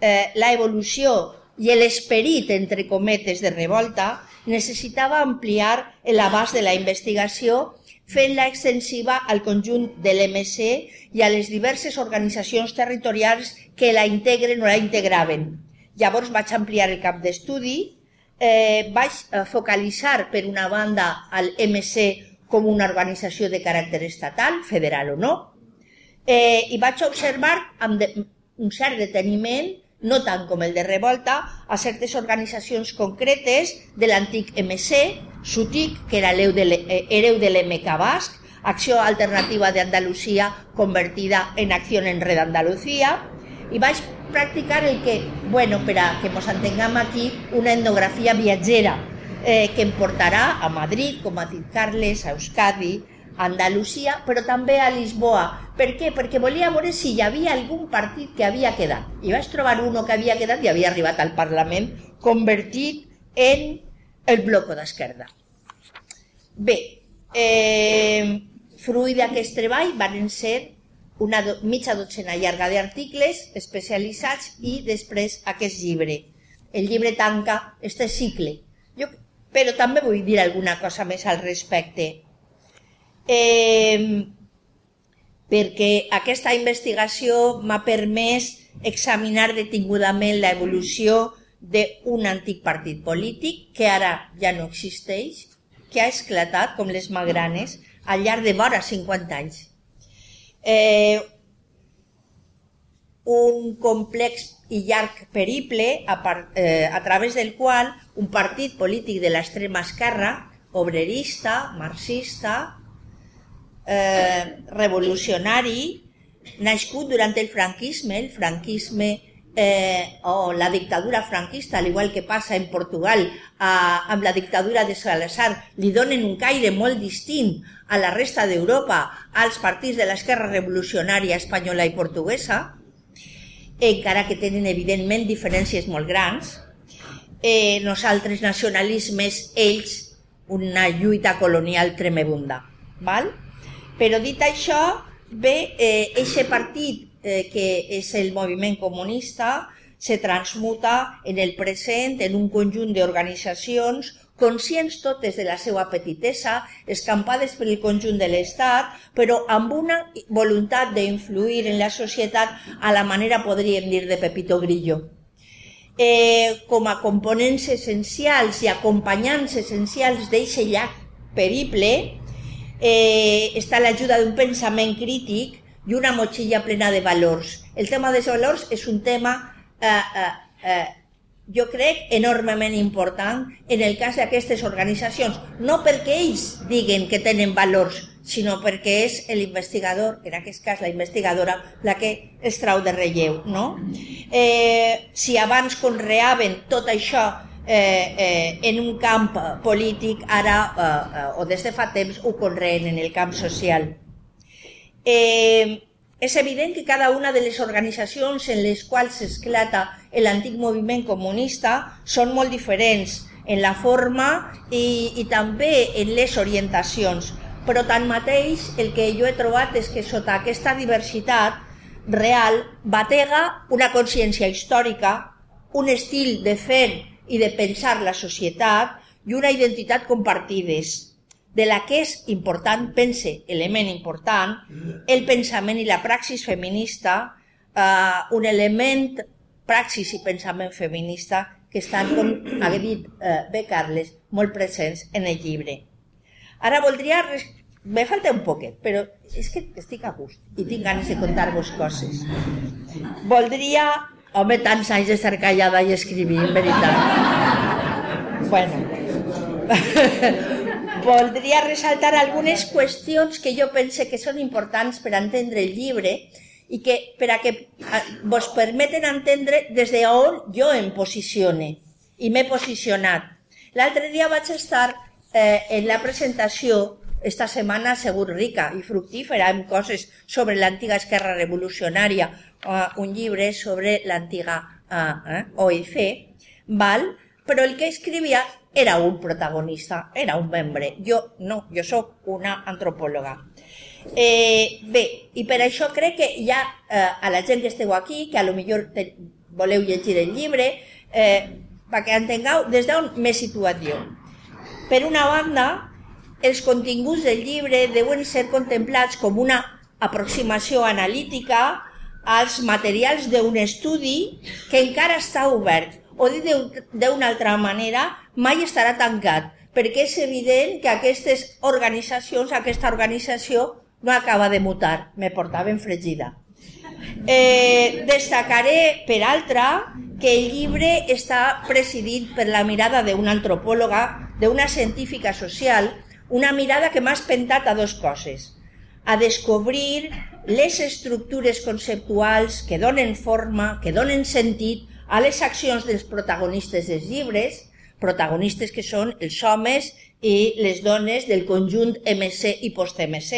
eh, la evolució i l'esperit, entre cometes, de revolta, necessitava ampliar l'abast de la investigació fent-la extensiva al conjunt de l'MC i a les diverses organitzacions territorials que la integren o la integraven. Llavors vaig ampliar el cap d'estudi, eh, vaig eh, focalitzar per una banda al MC com una organització de caràcter estatal, federal o no, eh, i vaig observar amb de, un cert deteniment, no tant com el de Revolta, a certes organitzacions concretes de l'antic MC, SUTIC, que era hereu de l'MK eh, Basc, Acció Alternativa d'Andalusia convertida en Acció en Red Andalucía, i vaig practicar el que, bueno, per a que ens entenguem aquí, una etnografia viatgera, eh, que em portarà a Madrid, com ha dit Carles, a Euskadi, a Andalusia, però també a Lisboa. Per què? Perquè volia veure si hi havia algun partit que havia quedat. I vaig trobar uno que havia quedat i havia arribat al Parlament convertit en el bloc d'esquerda. Bé, eh, fruit d'aquest treball van ser una do, mitja dotzena llarga d'articles especialitzats i després aquest llibre. El llibre tanca este cicle. Jo però també vull dir alguna cosa més al respecte. Eh, perquè aquesta investigació m'ha permès examinar detingudament l'evolució d'un antic partit polític que ara ja no existeix, que ha esclatat com les magranes al llarg de vora 50 anys. Eh, un complex i llarg periple a, part, eh, a través del qual un partit polític de l'extrema esquerra, obrerista, marxista, eh, revolucionari, nascut durant el franquisme, el franquisme eh, o la dictadura franquista, al igual que passa en Portugal a, amb la dictadura de Salazar, li donen un caire molt distint a la resta d'Europa, als partits de l'esquerra revolucionària espanyola i portuguesa, encara que tenen evidentment diferències molt grans. Eh, nosaltres nacionalismes, ells, una lluita colonial tremebunda. Val? Però dit això, bé, eh, eixe partit eh, que és el moviment comunista se transmuta en el present en un conjunt d'organitzacions conscients totes de la seva petitesa, escampades per el conjunt de l'Estat, però amb una voluntat d'influir en la societat a la manera, podríem dir, de Pepito Grillo. Eh, com a components essencials i acompanyants essencials d'eixe llarg periple eh, està l'ajuda d'un pensament crític i una motxilla plena de valors. El tema dels valors és un tema eh, eh, eh, jo crec, enormement important en el cas d'aquestes organitzacions, no perquè ells diguen que tenen valors, sinó perquè és l'investigador, en aquest cas la investigadora, la que es trau de relleu. No? Eh, si abans conreaven tot això eh, eh, en un camp polític, ara, eh, eh, o des de fa temps, ho conreen en el camp social. Eh, és evident que cada una de les organitzacions en les quals s'esclata l'antic moviment comunista són molt diferents en la forma i, i també en les orientacions. Però tanmateix el que jo he trobat és que sota aquesta diversitat real batega una consciència històrica, un estil de fer i de pensar la societat i una identitat compartides. de la que és important, pense, element important, el pensament i la praxis feminista, eh, un element, praxis i pensament feminista, que estan, com ha dit eh, bé Carles, molt presents en el llibre. Ara voldria... Me falta un poquet, però és que estic a gust i tinc ganes de contar-vos coses. Voldria... Home, tants anys d'estar callada i escrivir, en veritat. Bueno. voldria ressaltar algunes qüestions que jo pense que són importants per entendre el llibre i que per a que vos permeten entendre des de on jo em posicione i m'he posicionat. L'altre dia vaig estar eh, en la presentació esta setmana segur rica i fructífera amb coses sobre l'antiga Esquerra Revolucionària, eh, un llibre sobre l'antiga eh, eh, OIC, val? però el que escrivia era un protagonista, era un membre. Jo no, jo sóc una antropòloga. Eh, bé, i per això crec que ja eh, a la gent que esteu aquí, que a lo millor te, voleu llegir el llibre, eh, perquè entengueu des d'on m'he situat jo. Per una banda, els continguts del llibre deuen ser contemplats com una aproximació analítica als materials d'un estudi que encara està obert o dit d'una altra manera, mai estarà tancat, perquè és evident que aquestes organitzacions, aquesta organització, no acaba de mutar, me portava enfregida. Eh, destacaré, per altra, que el llibre està presidit per la mirada d'una antropòloga, d'una científica social, una mirada que m'ha espentat a dues coses. A descobrir les estructures conceptuals que donen forma, que donen sentit a les accions dels protagonistes dels llibres, protagonistes que són els homes i les dones del conjunt MC i post-MC,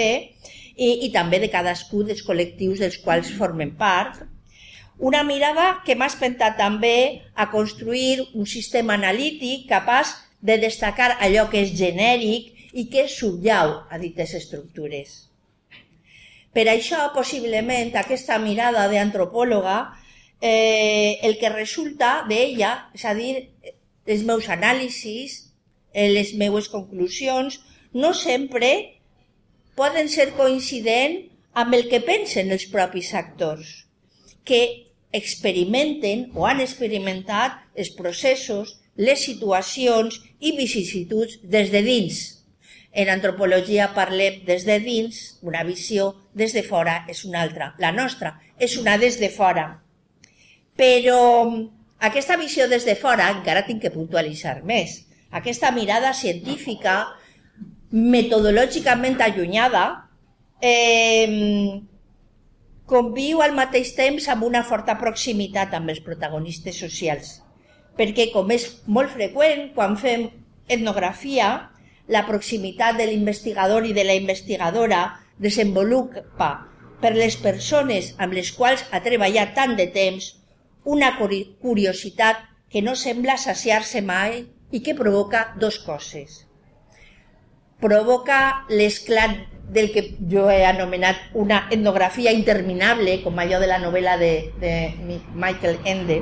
i, i també de cadascú dels col·lectius dels quals formen part. Una mirada que m'ha espentat també a construir un sistema analític capaç de destacar allò que és genèric i que és subllau a dites estructures. Per això, possiblement, aquesta mirada d'antropòloga eh, el que resulta d'ella, és a dir, els meus anàlisis, eh, les meues conclusions, no sempre poden ser coincidents amb el que pensen els propis actors, que experimenten o han experimentat els processos, les situacions i vicissituds des de dins. En antropologia parlem des de dins, una visió des de fora és una altra. La nostra és una des de fora. Però aquesta visió des de fora encara tinc que puntualitzar més. Aquesta mirada científica, metodològicament allunyada, eh, conviu al mateix temps amb una forta proximitat amb els protagonistes socials. Perquè, com és molt freqüent, quan fem etnografia, la proximitat de l'investigador i de la investigadora desenvolupa per les persones amb les quals ha treballat tant de temps una curiositat que no sembla saciar-se mai i que provoca dos coses. Provoca l'esclat del que jo he anomenat una etnografia interminable, com allò de la novel·la de, de Michael Ende,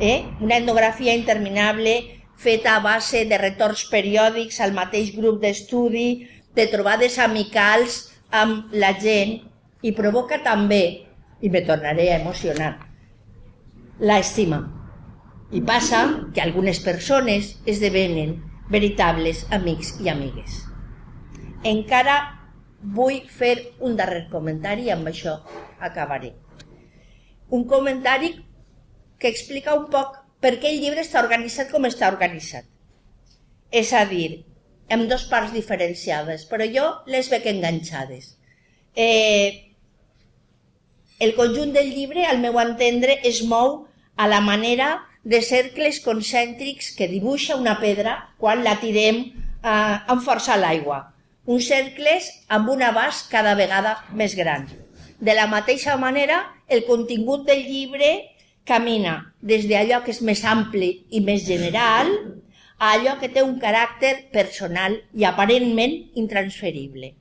eh? una etnografia interminable feta a base de retorns periòdics al mateix grup d'estudi, de trobades amicals amb la gent, i provoca també, i me tornaré a emocionar, la estima. I passa que algunes persones esdevenen veritables amics i amigues. Encara vull fer un darrer comentari i amb això acabaré. Un comentari que explica un poc per què el llibre està organitzat com està organitzat. És a dir, amb dos parts diferenciades, però jo les veig enganxades. Eh, el conjunt del llibre, al meu entendre, es mou a la manera de cercles concèntrics que dibuixa una pedra quan la tirem eh, amb força a l'aigua. Uns cercles amb un abast cada vegada més gran. De la mateixa manera, el contingut del llibre camina des d'allò que és més ampli i més general a allò que té un caràcter personal i aparentment intransferible.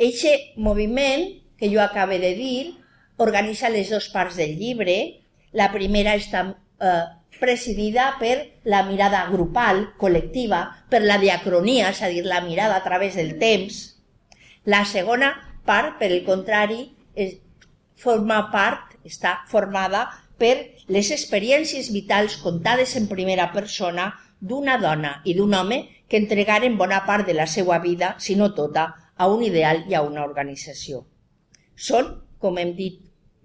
Eixe moviment que jo acabe de dir organitza les dues parts del llibre. La primera està eh, presidida per la mirada grupal, col·lectiva, per la diacronia, és a dir, la mirada a través del temps. La segona part, per el contrari, és, forma part, està formada per les experiències vitals contades en primera persona d'una dona i d'un home que entregaren bona part de la seva vida, si no tota, a un ideal i a una organització. Són, com hem dit,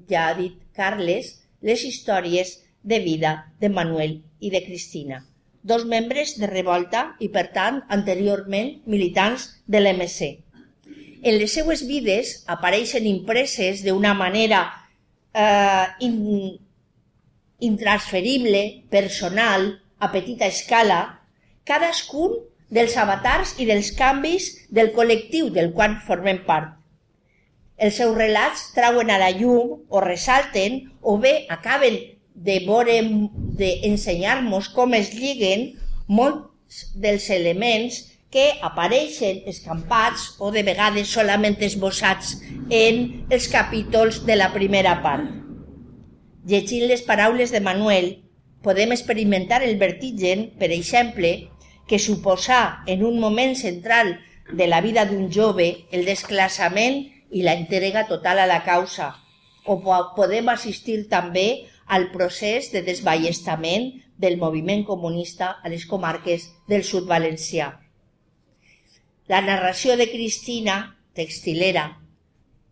ja ha dit Carles, les històries de vida de Manuel i de Cristina, dos membres de Revolta i, per tant, anteriorment militants de l'MC. En les seues vides apareixen impreses d'una manera eh, in, intransferible, personal, a petita escala, cadascun dels avatars i dels canvis del col·lectiu del qual formem part. Els seus relats trauen a la llum o ressalten o bé acaben de d'ensenyar-nos com es lliguen molts dels elements que apareixen escampats o de vegades solament esbossats en els capítols de la primera part. Llegint les paraules de Manuel, podem experimentar el vertigen, per exemple, que suposar en un moment central de la vida d'un jove el desclassament i la entrega total a la causa, o podem assistir també al procés de desballestament del moviment comunista a les comarques del sud valencià. La narració de Cristina, textilera,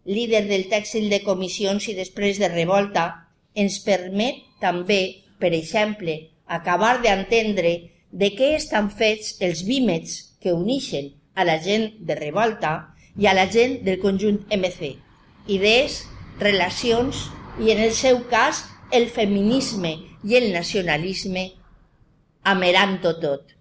líder del tèxtil de comissions i després de revolta, ens permet també, per exemple, acabar d'entendre de què estan fets els vímets que unixen a la gent de revolta i a la gent del conjunt MC. Idees, relacions i, en el seu cas, el feminisme i el nacionalisme amerant-ho tot.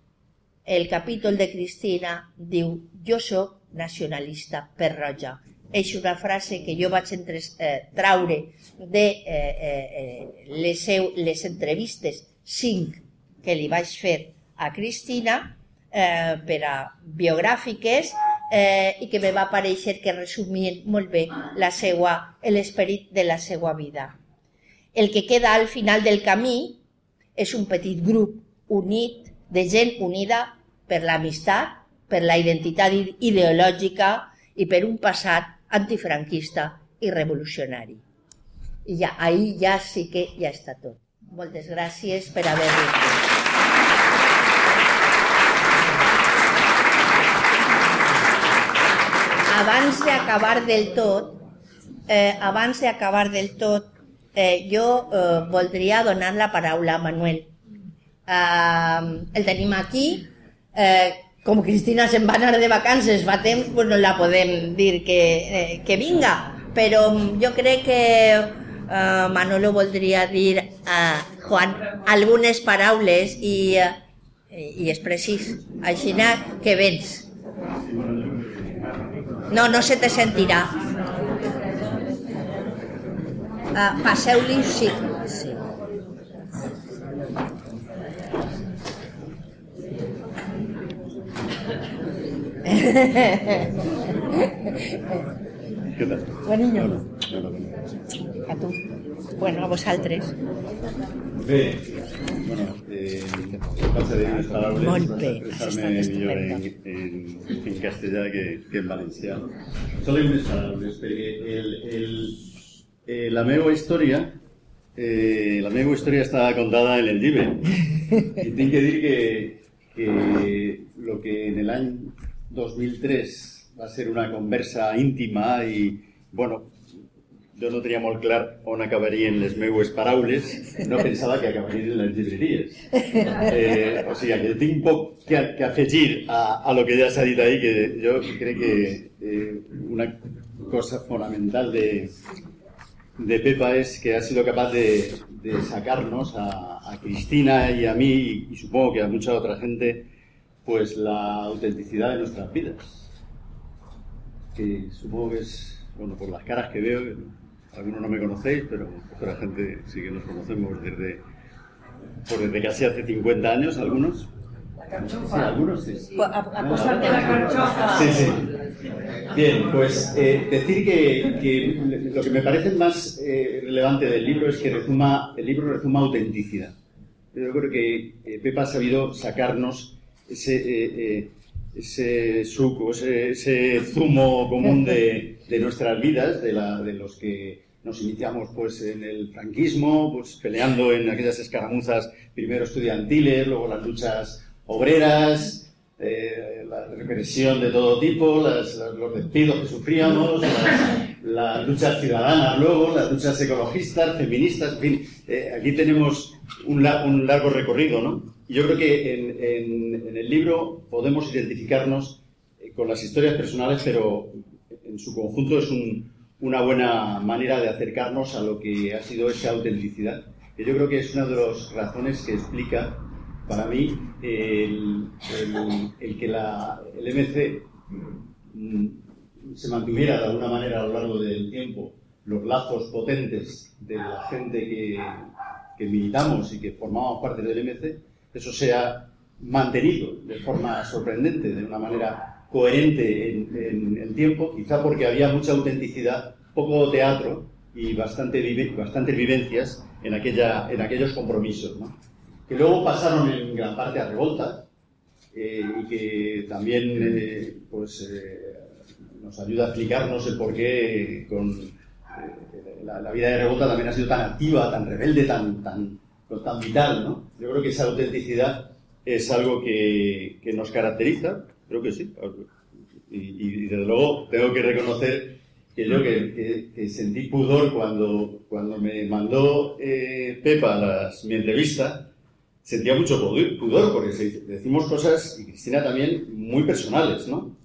El capítol de Cristina diu jo sóc nacionalista per roja. És una frase que jo vaig entre, eh, traure de eh, eh, les, seu, les entrevistes cinc que li vaig fer a Cristina eh, per a biogràfiques eh, i que me va aparèixer que resumien molt bé l'esperit de la seva vida. El que queda al final del camí és un petit grup unit de gent unida per l'amistat, per la identitat ideològica i per un passat antifranquista i revolucionari. I ja, ahir ja sí que ja està tot. Moltes gràcies per haver vingut. Abans d'acabar del tot, eh, abans d'acabar del tot, Eh, jo eh, voldria donar la paraula a Manuel. Eh, el tenim aquí. Eh, com Cristina se'n va anar de vacances fa temps, pues no la podem dir que, eh, que vinga. Però jo crec que eh, Manolo voldria dir a Juan algunes paraules i, eh, i és precís. Així que vens. No, no se te sentirà. Uh, Passeu-li sí. Què tal? Hola, bona. A tu. Bueno, a vosaltres. Bé, bueno, eh, paraules Molt bé, has estat en, estupendo. en, en castellà que, que en valencià. Solo unes paraules, perquè el, el, eh, la meva història eh, la meva història està contada en el llibre i tinc que dir que, que lo que en l'any 2003 va ser una conversa íntima i, bueno, jo no tenia molt clar on acabarien les meues paraules, no pensava que acabarien en les llibreries. Eh, o sigui, que tinc poc que, que afegir a, a lo que ja s'ha dit ahir, que jo crec que eh, una cosa fonamental de, de Pepa es que ha sido capaz de, de sacarnos a, a, Cristina y a mí, y, supongo que a mucha otra gente, pues la autenticidad de nuestras vidas. Que supongo que es, bueno, por las caras que veo, algunos no me conocéis, pero otra gente sí que nos conocemos desde, pues desde casi hace 50 años, algunos. Sí, algunos sí. A, apostarte la carchofa. Sí, sí. Bien, pues eh, decir que, que, lo que me parece más eh, relevante del libro es que resuma, el libro resuma autenticidad. yo creo que eh, Pepa ha sabido sacarnos ese, eh, eh, ese suco, ese, zumo común de, nuestras vidas, de, la, de los que nos iniciamos pues en el franquismo, pues peleando en aquellas escaramuzas primero estudiantiles, luego las luchas obreras, eh, la represión de todo tipo, las- los despidos que sufríamos, las, las luchas ciudadanas luego, las luchas ecologistas, feministas, en fin, eh, aquí tenemos un, la- un largo recorrido, ¿no? Yo creo que en, el libro podemos identificarnos eh, con las historias personales, pero en su conjunto es un- una buena manera de acercarnos a lo que ha sido esa autenticidad, que yo creo que es una de las razones que explica para mí el, el- el que la, el MC mm, se mantuviera de alguna manera a lo largo del tiempo los lazos potentes de la gente que, que militamos y que formamos parte del MC, eso se ha mantenido de forma sorprendente, de una manera coherente en, el tiempo, quizá porque había mucha autenticidad, poco teatro y bastante vive- bastantes vivencias en, aquella, en aquellos compromisos, que luego pasaron en gran parte a revolta eh, y que también eh, pues, eh, nos ayuda a explicarnos el por qué con, eh, la, vida de revolta también ha sido tan activa, tan rebelde, tan, tan, tan vital. ¿no? Yo creo que esa autenticidad es algo que, que nos caracteriza, creo que sí. Y, desde luego tengo que reconocer que yo que, sentí pudor cuando, cuando me mandó eh, Pepa las- mi entrevista, sentía mucho pudor, porque decimos cosas, y Cristina también, muy personales, ¿no?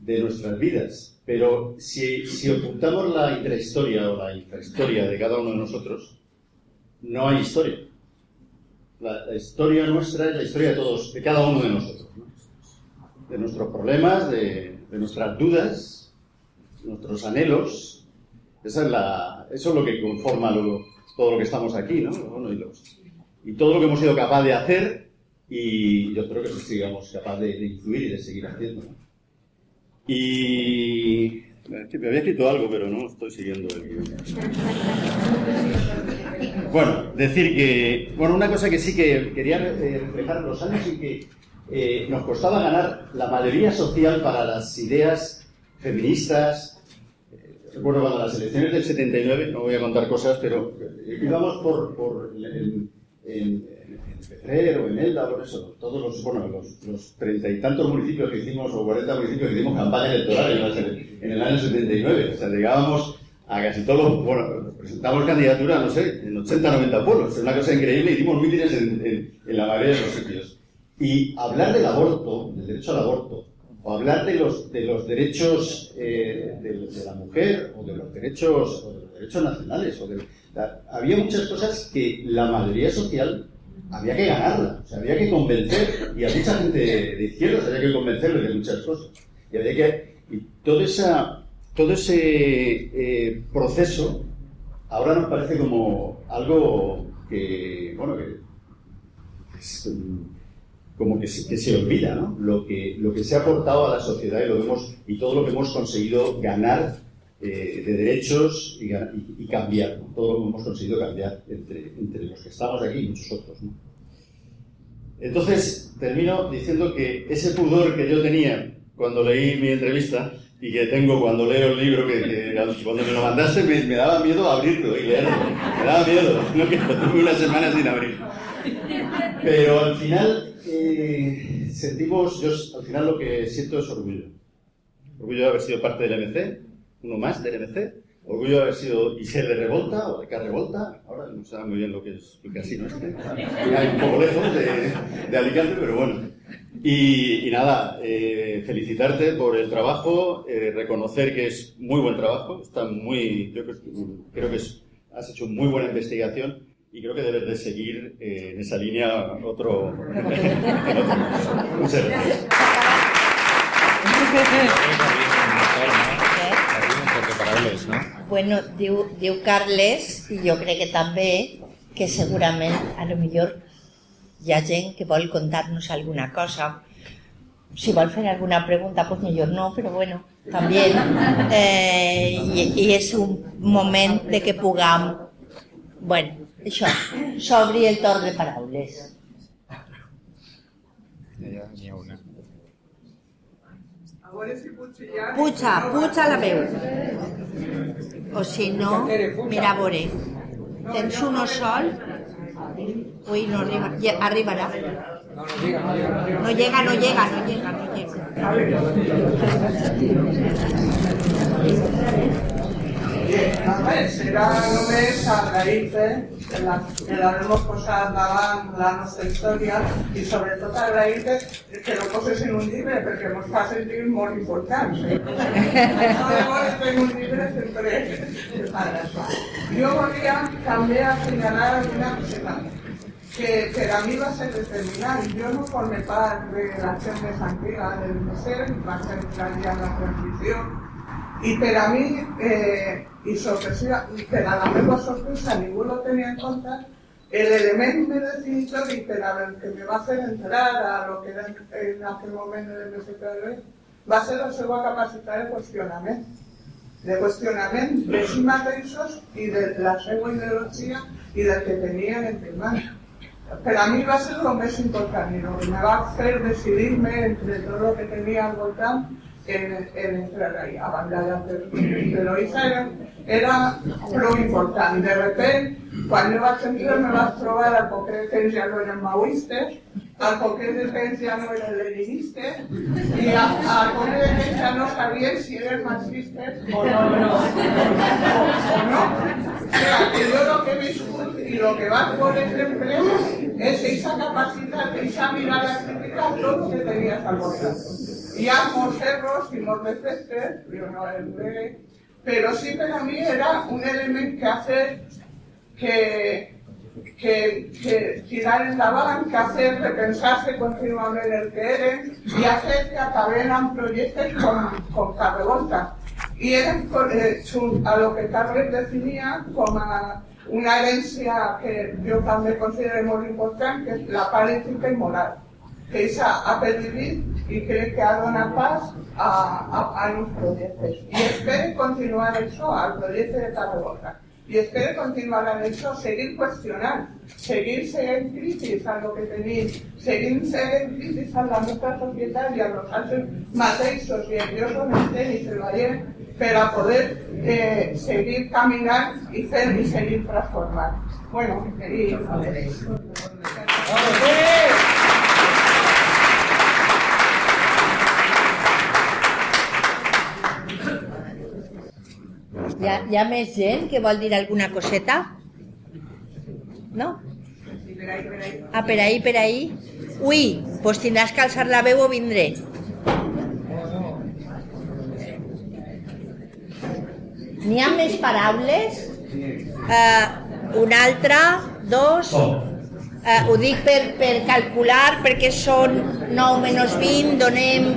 De nuestras vidas. Pero si, ocultamos la intrahistoria o la infrahistoria de cada uno de nosotros, no hay historia. La, historia nuestra es la historia de todos, de cada uno de nosotros. ¿no? De nuestros problemas, de, de nuestras dudas, nuestros anhelos. Esa es la, eso es lo que conforma todo lo que estamos aquí, ¿no? Y, los- y todo lo que hemos sido capaz de hacer y yo espero que sigamos capaz de, de influir y de seguir haciendo. Y... Me había escrito algo, pero no estoy siguiendo el guion. Bueno, decir que... Bueno, una cosa que sí que quería eh, reflejar los años en que eh, nos costaba ganar la mayoría social para las ideas feministas. Eh, recuerdo cuando las elecciones del 79, no voy a contar cosas, pero íbamos por, por en, en, Petrer o en Elda, por eso, todos los, bueno, los, los treinta y tantos municipios que hicimos, o cuarenta municipios que hicimos campaña electoral en, el- año 79. O sea, llegábamos a casi todos los, bueno, presentamos candidatura, no sé, en 80, 90 pueblos. Es una cosa increíble, hicimos mítines en, en, en la mayoría de los sitios. Y hablar del aborto, del derecho al aborto, o hablar de los, de los derechos eh, de, de la mujer, o de los derechos, o de los derechos nacionales, o de, la- había muchas cosas que la mayoría social había que ganarla, o sea, había que convencer, y a mucha gente de izquierdas había que convencerle de muchas cosas. Y había que, y toda esa, todo ese eh, proceso ahora nos parece como algo que, bueno, que como que se, que se olvida, ¿no? Lo que, lo que se ha aportado a la sociedad y, lo que hemos, y todo lo que hemos conseguido ganar eh, de derechos y, cambiar, ¿no? Todo lo que hemos conseguido cambiar entre, los que estamos aquí y muchos otros, ¿no? Entonces, termino diciendo que ese pudor que yo tenía cuando leí mi entrevista y que tengo cuando leo el libro, que, que cuando me lo mandaste me, daba miedo abrirlo y leerlo. Me daba miedo, no que lo tuve una semana sin abrir. Pero al final, eh, sentimos, yo al final lo que siento es orgullo. Orgullo de haber sido parte del MC, uno más del MC. Orgullo de haber sido y ser de Revolta o de Car Revolta. Ahora no sabe muy bien lo que es el casino este. Hay un poco lejos de, de Alicante, pero bueno. Y, y nada, eh, felicitarte por el trabajo, eh, reconocer que es muy buen trabajo, está muy, yo creo, creo que es- has hecho muy buena investigación y creo que debes de seguir eh, en esa línea otro. en otro Muchas gracias. Bueno, diu, diu Carles, i jo crec que també, que segurament, a lo millor, hi ha gent que vol contar-nos alguna cosa. Si vol fer alguna pregunta, pues millor no, però bueno, també. Eh, i, I és un moment de que puguem, bueno, Això, s'obri el torn de paraules. Ja n'hi ha una. Puja, puja la veu. O si no, mira a veure. Tens uno sol? Ui, no arriba, arribarà. No llega, no llega, no llega, no llega. Era només agrair-te que la- que l'haguem posat davant la nostra història i sobretot agrair-te que lo poses en un llibre perquè ens fa sentir molt importants. Eh? Veure't en un llibre sempre. Jo volia també assenyalar una coseta que per a mi va ser determinant. Jo no formé part de la gent més antiga del museu, va ser la transició, i per a mi, eh, i sorpresa, i per a la meva sorpresa, ningú lo tenia en compte, l'element més definitori per a el que me va fer entrar a lo que era en aquell moment el MSPL va ser la seva capacitat de qüestionament de qüestionament de si mateixos i de la seva ideologia i del que tenien entre mans. Per a mi va ser el més important i el que me va fer decidir-me entre tot el que tenia al voltant en, en entrar ahí, a altres però això era, era prou important. De repente, quan jo vaig entrar me vaig trobar poc de temps ja no eren maoistes, poc de temps no eren leninistes, i a- temps ja no sabien si eren marxistes o no. O, no. O sea, que yo lo que he y lo que va por sempre es esa capacidad, esa mirada crítica a todo lo que tenías al. Hi ha molts errors i molts defectes, jo no els veig, però sí per a mi era un element que ha fet que, que, que tirar endavant, que ha fet repensar-se contínuament el que eren i ha fet que acabem amb projectes com, com Carrevolta. I eren eh, junt a lo que Carles definia com a una herència que jo també considero molt important, que és la part ètica i moral que esa ha perdido y cree que ha donado paz a, a, a los proyectos. Y espero continuar eso al proyecto de Tarragona. Y espero continuar en eso, seguir cuestionando, seguir siendo críticos a lo que tenéis, seguir siendo críticos a la nuestra sociedad y a los altos mateixos y ellos son estén y se lo hayan, para poder eh, seguir caminando y, ser, y seguir transformando. Bueno, y... Hi ha, hi ha més gent que vol dir alguna coseta? No? Ah, per ahí, per ahí. Ui, pues tindràs que alçar la veu o vindré. N'hi ha més paraules? Uh, una altra, dos... Uh, ho dic per, per calcular, perquè són 9 menys 20, donem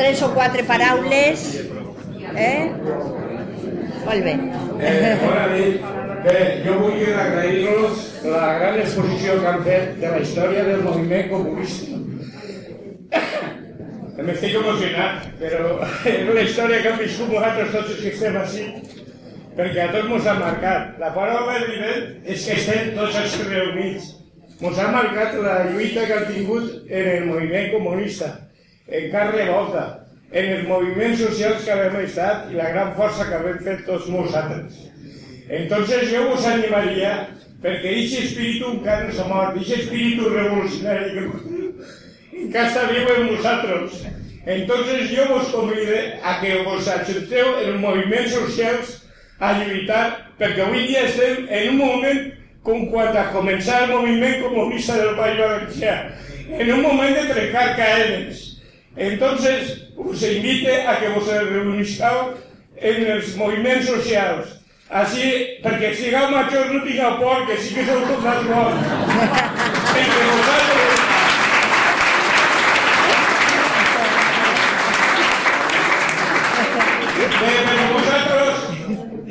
3 o 4 paraules. Eh? Molt bé. Eh, bona nit. Bé, jo vull agrair-los la gran exposició que han fet de la història del moviment comunista. M'estic emocionat, però és una història que han viscut nosaltres tots els que estem així, perquè a tots ens ha marcat. La paraula evident és que estem tots els reunits. Ens ha marcat la lluita que han tingut en el moviment comunista, en carn volta, en els moviments socials que hem estat i la gran força que hem fet tots nosaltres. Entonces yo os animaría, porque ese espíritu encara no s'ha mort, ese espíritu revolucionari que encara viu en vosaltres. Entonces yo vos convido a que vos ajunteu en els moviments socials a lluitar, perquè avui dia estem en un moment com quan a començar el moviment comunista del País Valencià, en un moment de trencar cadenes. Entonces, os invite a que vos reuniscau en els moviments socials. Així, perquè sigueu majors no tingueu por, que sí que sou soldats bons. Entre vosaltres... Bé, però vosaltres,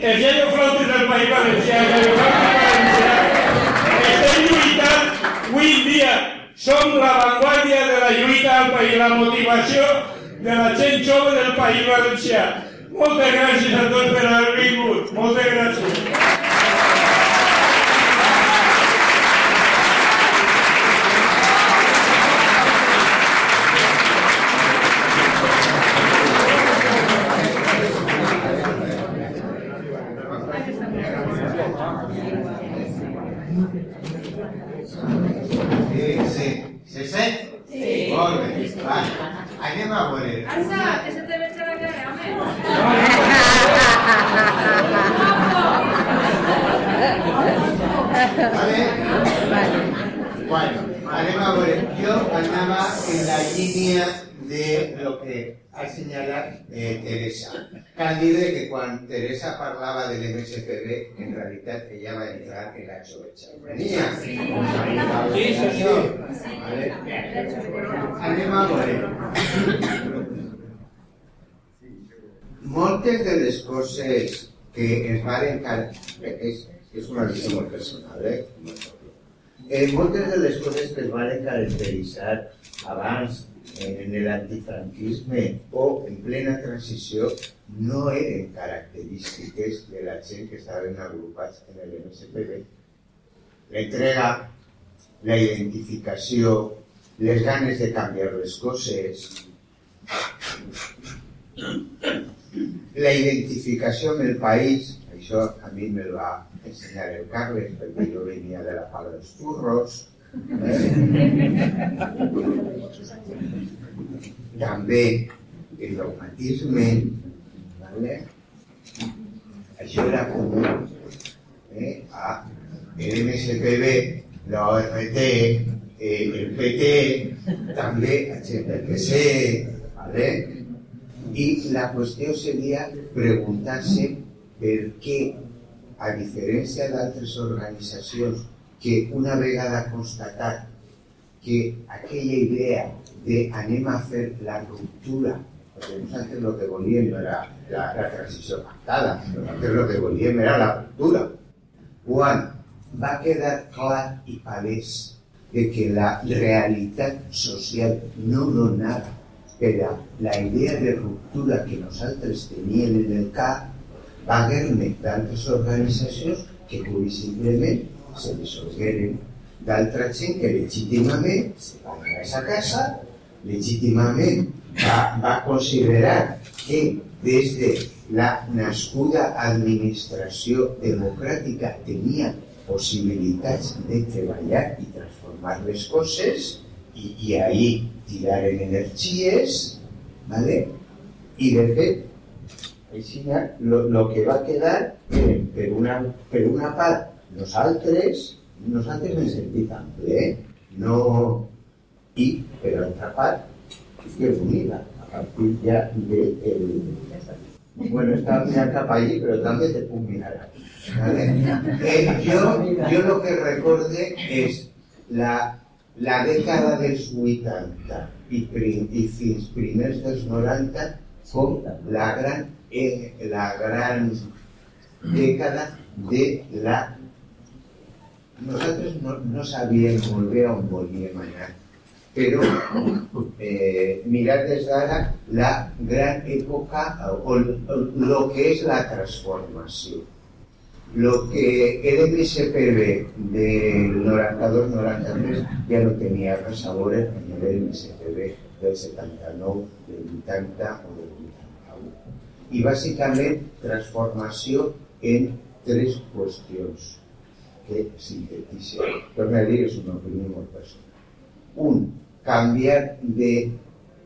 els Iaio Flautes del País Valencià, els Iaio Flautes Valencià, estem lluitant avui dia. Som l'avantguàrdia de la lluita al país, la motivació de la gent jove del País Valencià. Moltes gràcies a tots per haver vingut. Moltes gràcies. Cal dir que quan Teresa parlava de l'MSPB, en realitat ella va entrar en la xovetxarrania. Sí, sí, sí. Vale? Anem a veure. Moltes de les coses que ens van és, és una visió molt personal, eh? eh? Moltes de les coses que es van caracteritzar abans en l'antifranquisme o en plena transició no eren característiques de la gent que estaven agrupats en l'MSPB. L'entrega, la identificació, les ganes de canviar les coses, la identificació amb el país, això a mi me va ensenyar el Carles perquè jo venia de la pala dels furros, també el dogmatisme, ¿vale? això era comú eh, a el MSPB, la ORT, eh, el PT, també del PC, ¿vale? i la qüestió seria preguntar-se per què, a diferència d'altres organitzacions que una vegada constatat que aquella idea de anem a fer la ruptura, perquè nosaltres el que volíem no era la, la transició pactada, nosaltres el que volíem era la ruptura. Quan va quedar clar i palès de que la realitat social no donava per a la idea de ruptura que nosaltres teníem en el cap, va haver-ne d'altres organitzacions que pur i simplement se d'altra gent que legítimament se va anar a sa casa, legítimament va, va considerar que des de la nascuda administració democràtica tenia possibilitats de treballar i transformar les coses i, i ahir tiraren energies, ¿vale? i de fet, així lo que va quedar eh, per, una, per una nosaltres, nosaltres en sentit ample, eh? no... I, per altra part, Izquierda Unida, a partir ja de... El... Bueno, estava mirant cap allí, però també te puc mirar aquí. Eh, jo lo que recorde és la, la dècada dels 80 i, prim, i fins primers dels 90 com la gran, eh, la gran dècada de la nosaltres no, no sabíem molt bé on volíem anar, però eh, mirar des d'ara la gran època o el que és la transformació. Lo que era MSPB del 92-93 ja no tenia res a veure amb el MSPB del 79, del 80 o del 81. I bàsicament transformació en tres qüestions que sintetitza. Torna a dir, és una opinió molt personal. Un, canviar de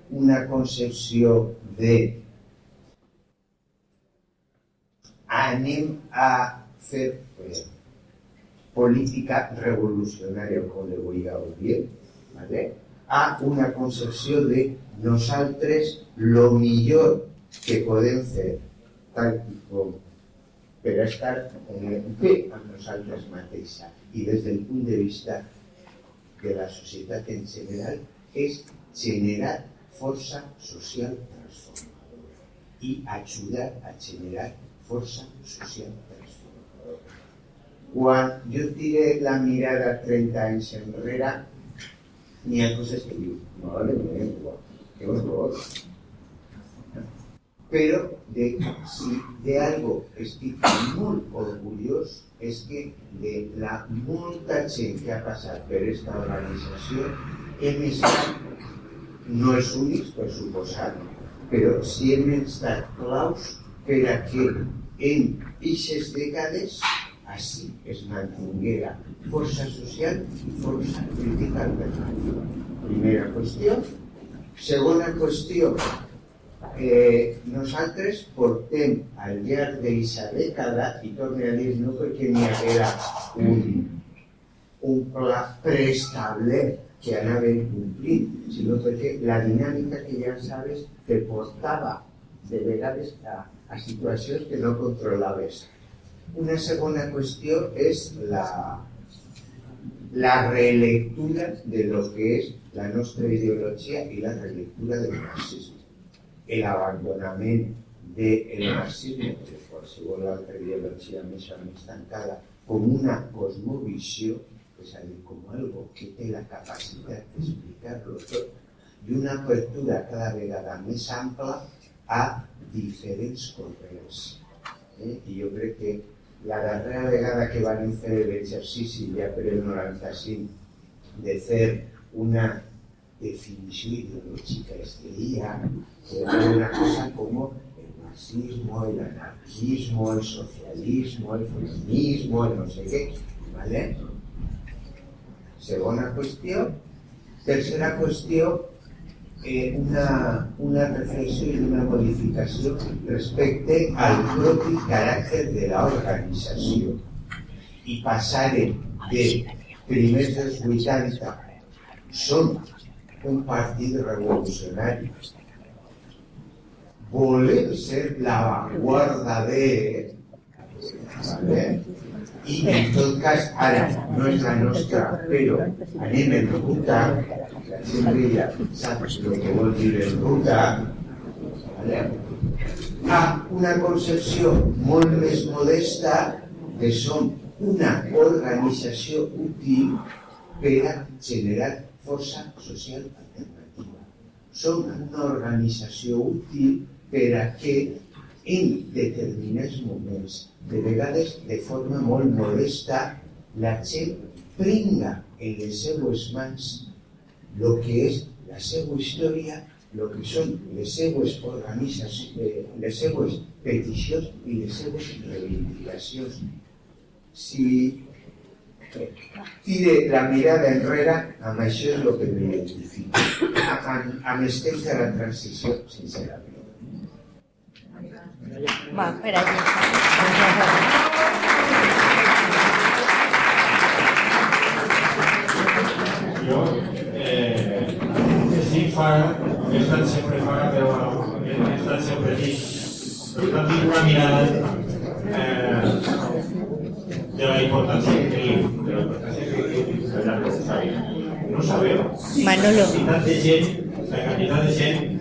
una concepció de anem a fer eh, política revolucionària, com le voy a dir, ¿vale? a una concepció de nosaltres lo millor que podem fer, tal com per estar eh, bé amb nosaltres mateixa. I des del punt de vista de la societat en general és generar força social transformadora. I ajudar a generar força social transformadora. Quan jo tire la mirada 30 anys enrere, n'hi ha coses que diu, madre mía, que horror, però de, si de algo estic molt orgullós és que de la molta gent que ha passat per aquesta organització hem estat no els únics, per suposat, però sí hem estat claus per que en aquestes dècades així es mantinguera força social i força crítica alternativa. Primera qüestió. Segona qüestió, eh, nosaltres portem al llarg d'aquesta dècada, i torno a dir no perquè n'hi haguera un, un pla preestablert que anaven complint, sinó perquè la dinàmica que ja sabes te portava de vegades a, a situacions que no controlaves. Una segona qüestió és la, la relectura de lo que és la nostra ideologia i la relectura del marxisme el abandonament del marxisme, de qualsevol altra ideologia més o menys tancada, com una cosmovisió, és a dir, com algo que té la capacitat d'explicar-lo tot, i una apertura cada vegada més ampla a diferents corrents. Eh? I jo crec que la darrera vegada que van fer l'exercici, ja per el 95, de fer una definició ideològica, es deia una cosa como el marxismo, el anarquismo, el socialismo, el feminismo, el no sé qué, ¿vale? Segona qüestió. Tercera qüestió, eh, una, una reflexió i una modificació respecte al propi caràcter de l'organització. I passarem de primers dels 80 són un partit revolucionari voler ser la vanguarda de... ¿vale? I en tot cas, ara no és la nostra, però anem en ruta, la gent ja sap el que vol dir en ruta, ¿vale? a una concepció molt més modesta que som una organització útil per a generar força social alternativa. Som una organització útil per a que en determinats moments, de vegades de forma molt modesta, la gent prenga en les seues mans el que és la seva història, el que són les seues organitzacions, eh, les seues peticions i les seues reivindicacions. Si tire la mirada enrere, amb això és el que m'identifica. Amb, amb la transició, sincerament. Va, per allí. Jo, eh, estic fora, he estat sempre fora, però he estat sempre aquí. Per tant, tinc una mirada eh, de la importància que tenim, de la importància que tenim de la necessari. No sabeu la quantitat de gent, la quantitat de gent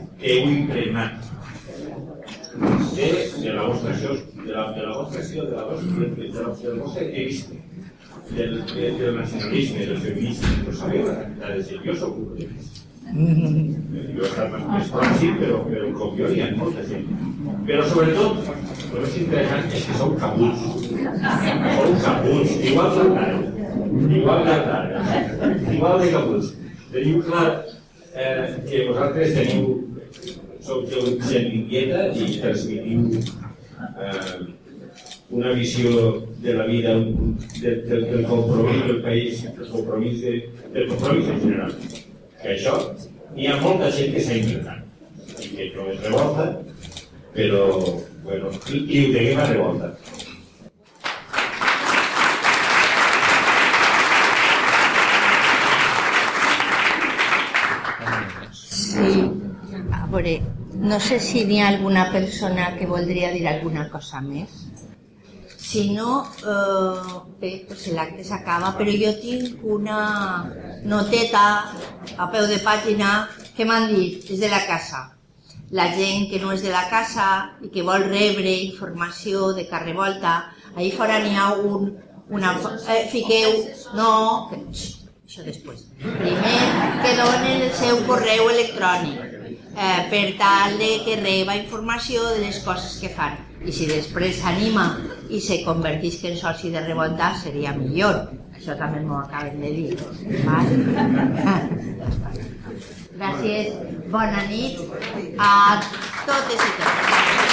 acció, de la vostra, de, de la, del vostre egoisme, del, de, del nacionalisme, del feminisme, no sabeu la quantitat de gent. Jo soc un d'ells. Jo he estat més, més pròxim, però, però com jo hi ha molta gent. Però sobretot, el més interessant és que sou caputs. Sou caputs, igual d'Artara. Igual d'Artara. Igual de caputs. Teniu clar eh, que vosaltres teniu sou gent inquieta i transmitiu eh, una visió de la vida, del, compromís del país, del compromís, de, del compromís en general. Que això, n'hi ha molta gent que s'ha inventat i que no és revolta, però, bueno, i, i ho tenim a revolta. Sí, a veure, no sé si n'hi ha alguna persona que voldria dir alguna cosa més. Si no, eh, bé, pues l'acte s'acaba, però jo tinc una noteta a peu de pàgina que m'han dit, és de la casa. La gent que no és de la casa i que vol rebre informació de Carrevolta, ahí fora n'hi ha un, una... Eh, fiqueu... No, que, això després. Primer, que donen el seu correu electrònic eh, per tal de que reba informació de les coses que fan. I si després s'anima i se converteix en soci de revolta, seria millor. Això també m'ho acaben de dir. Val? Gràcies. Bona nit a totes i tots.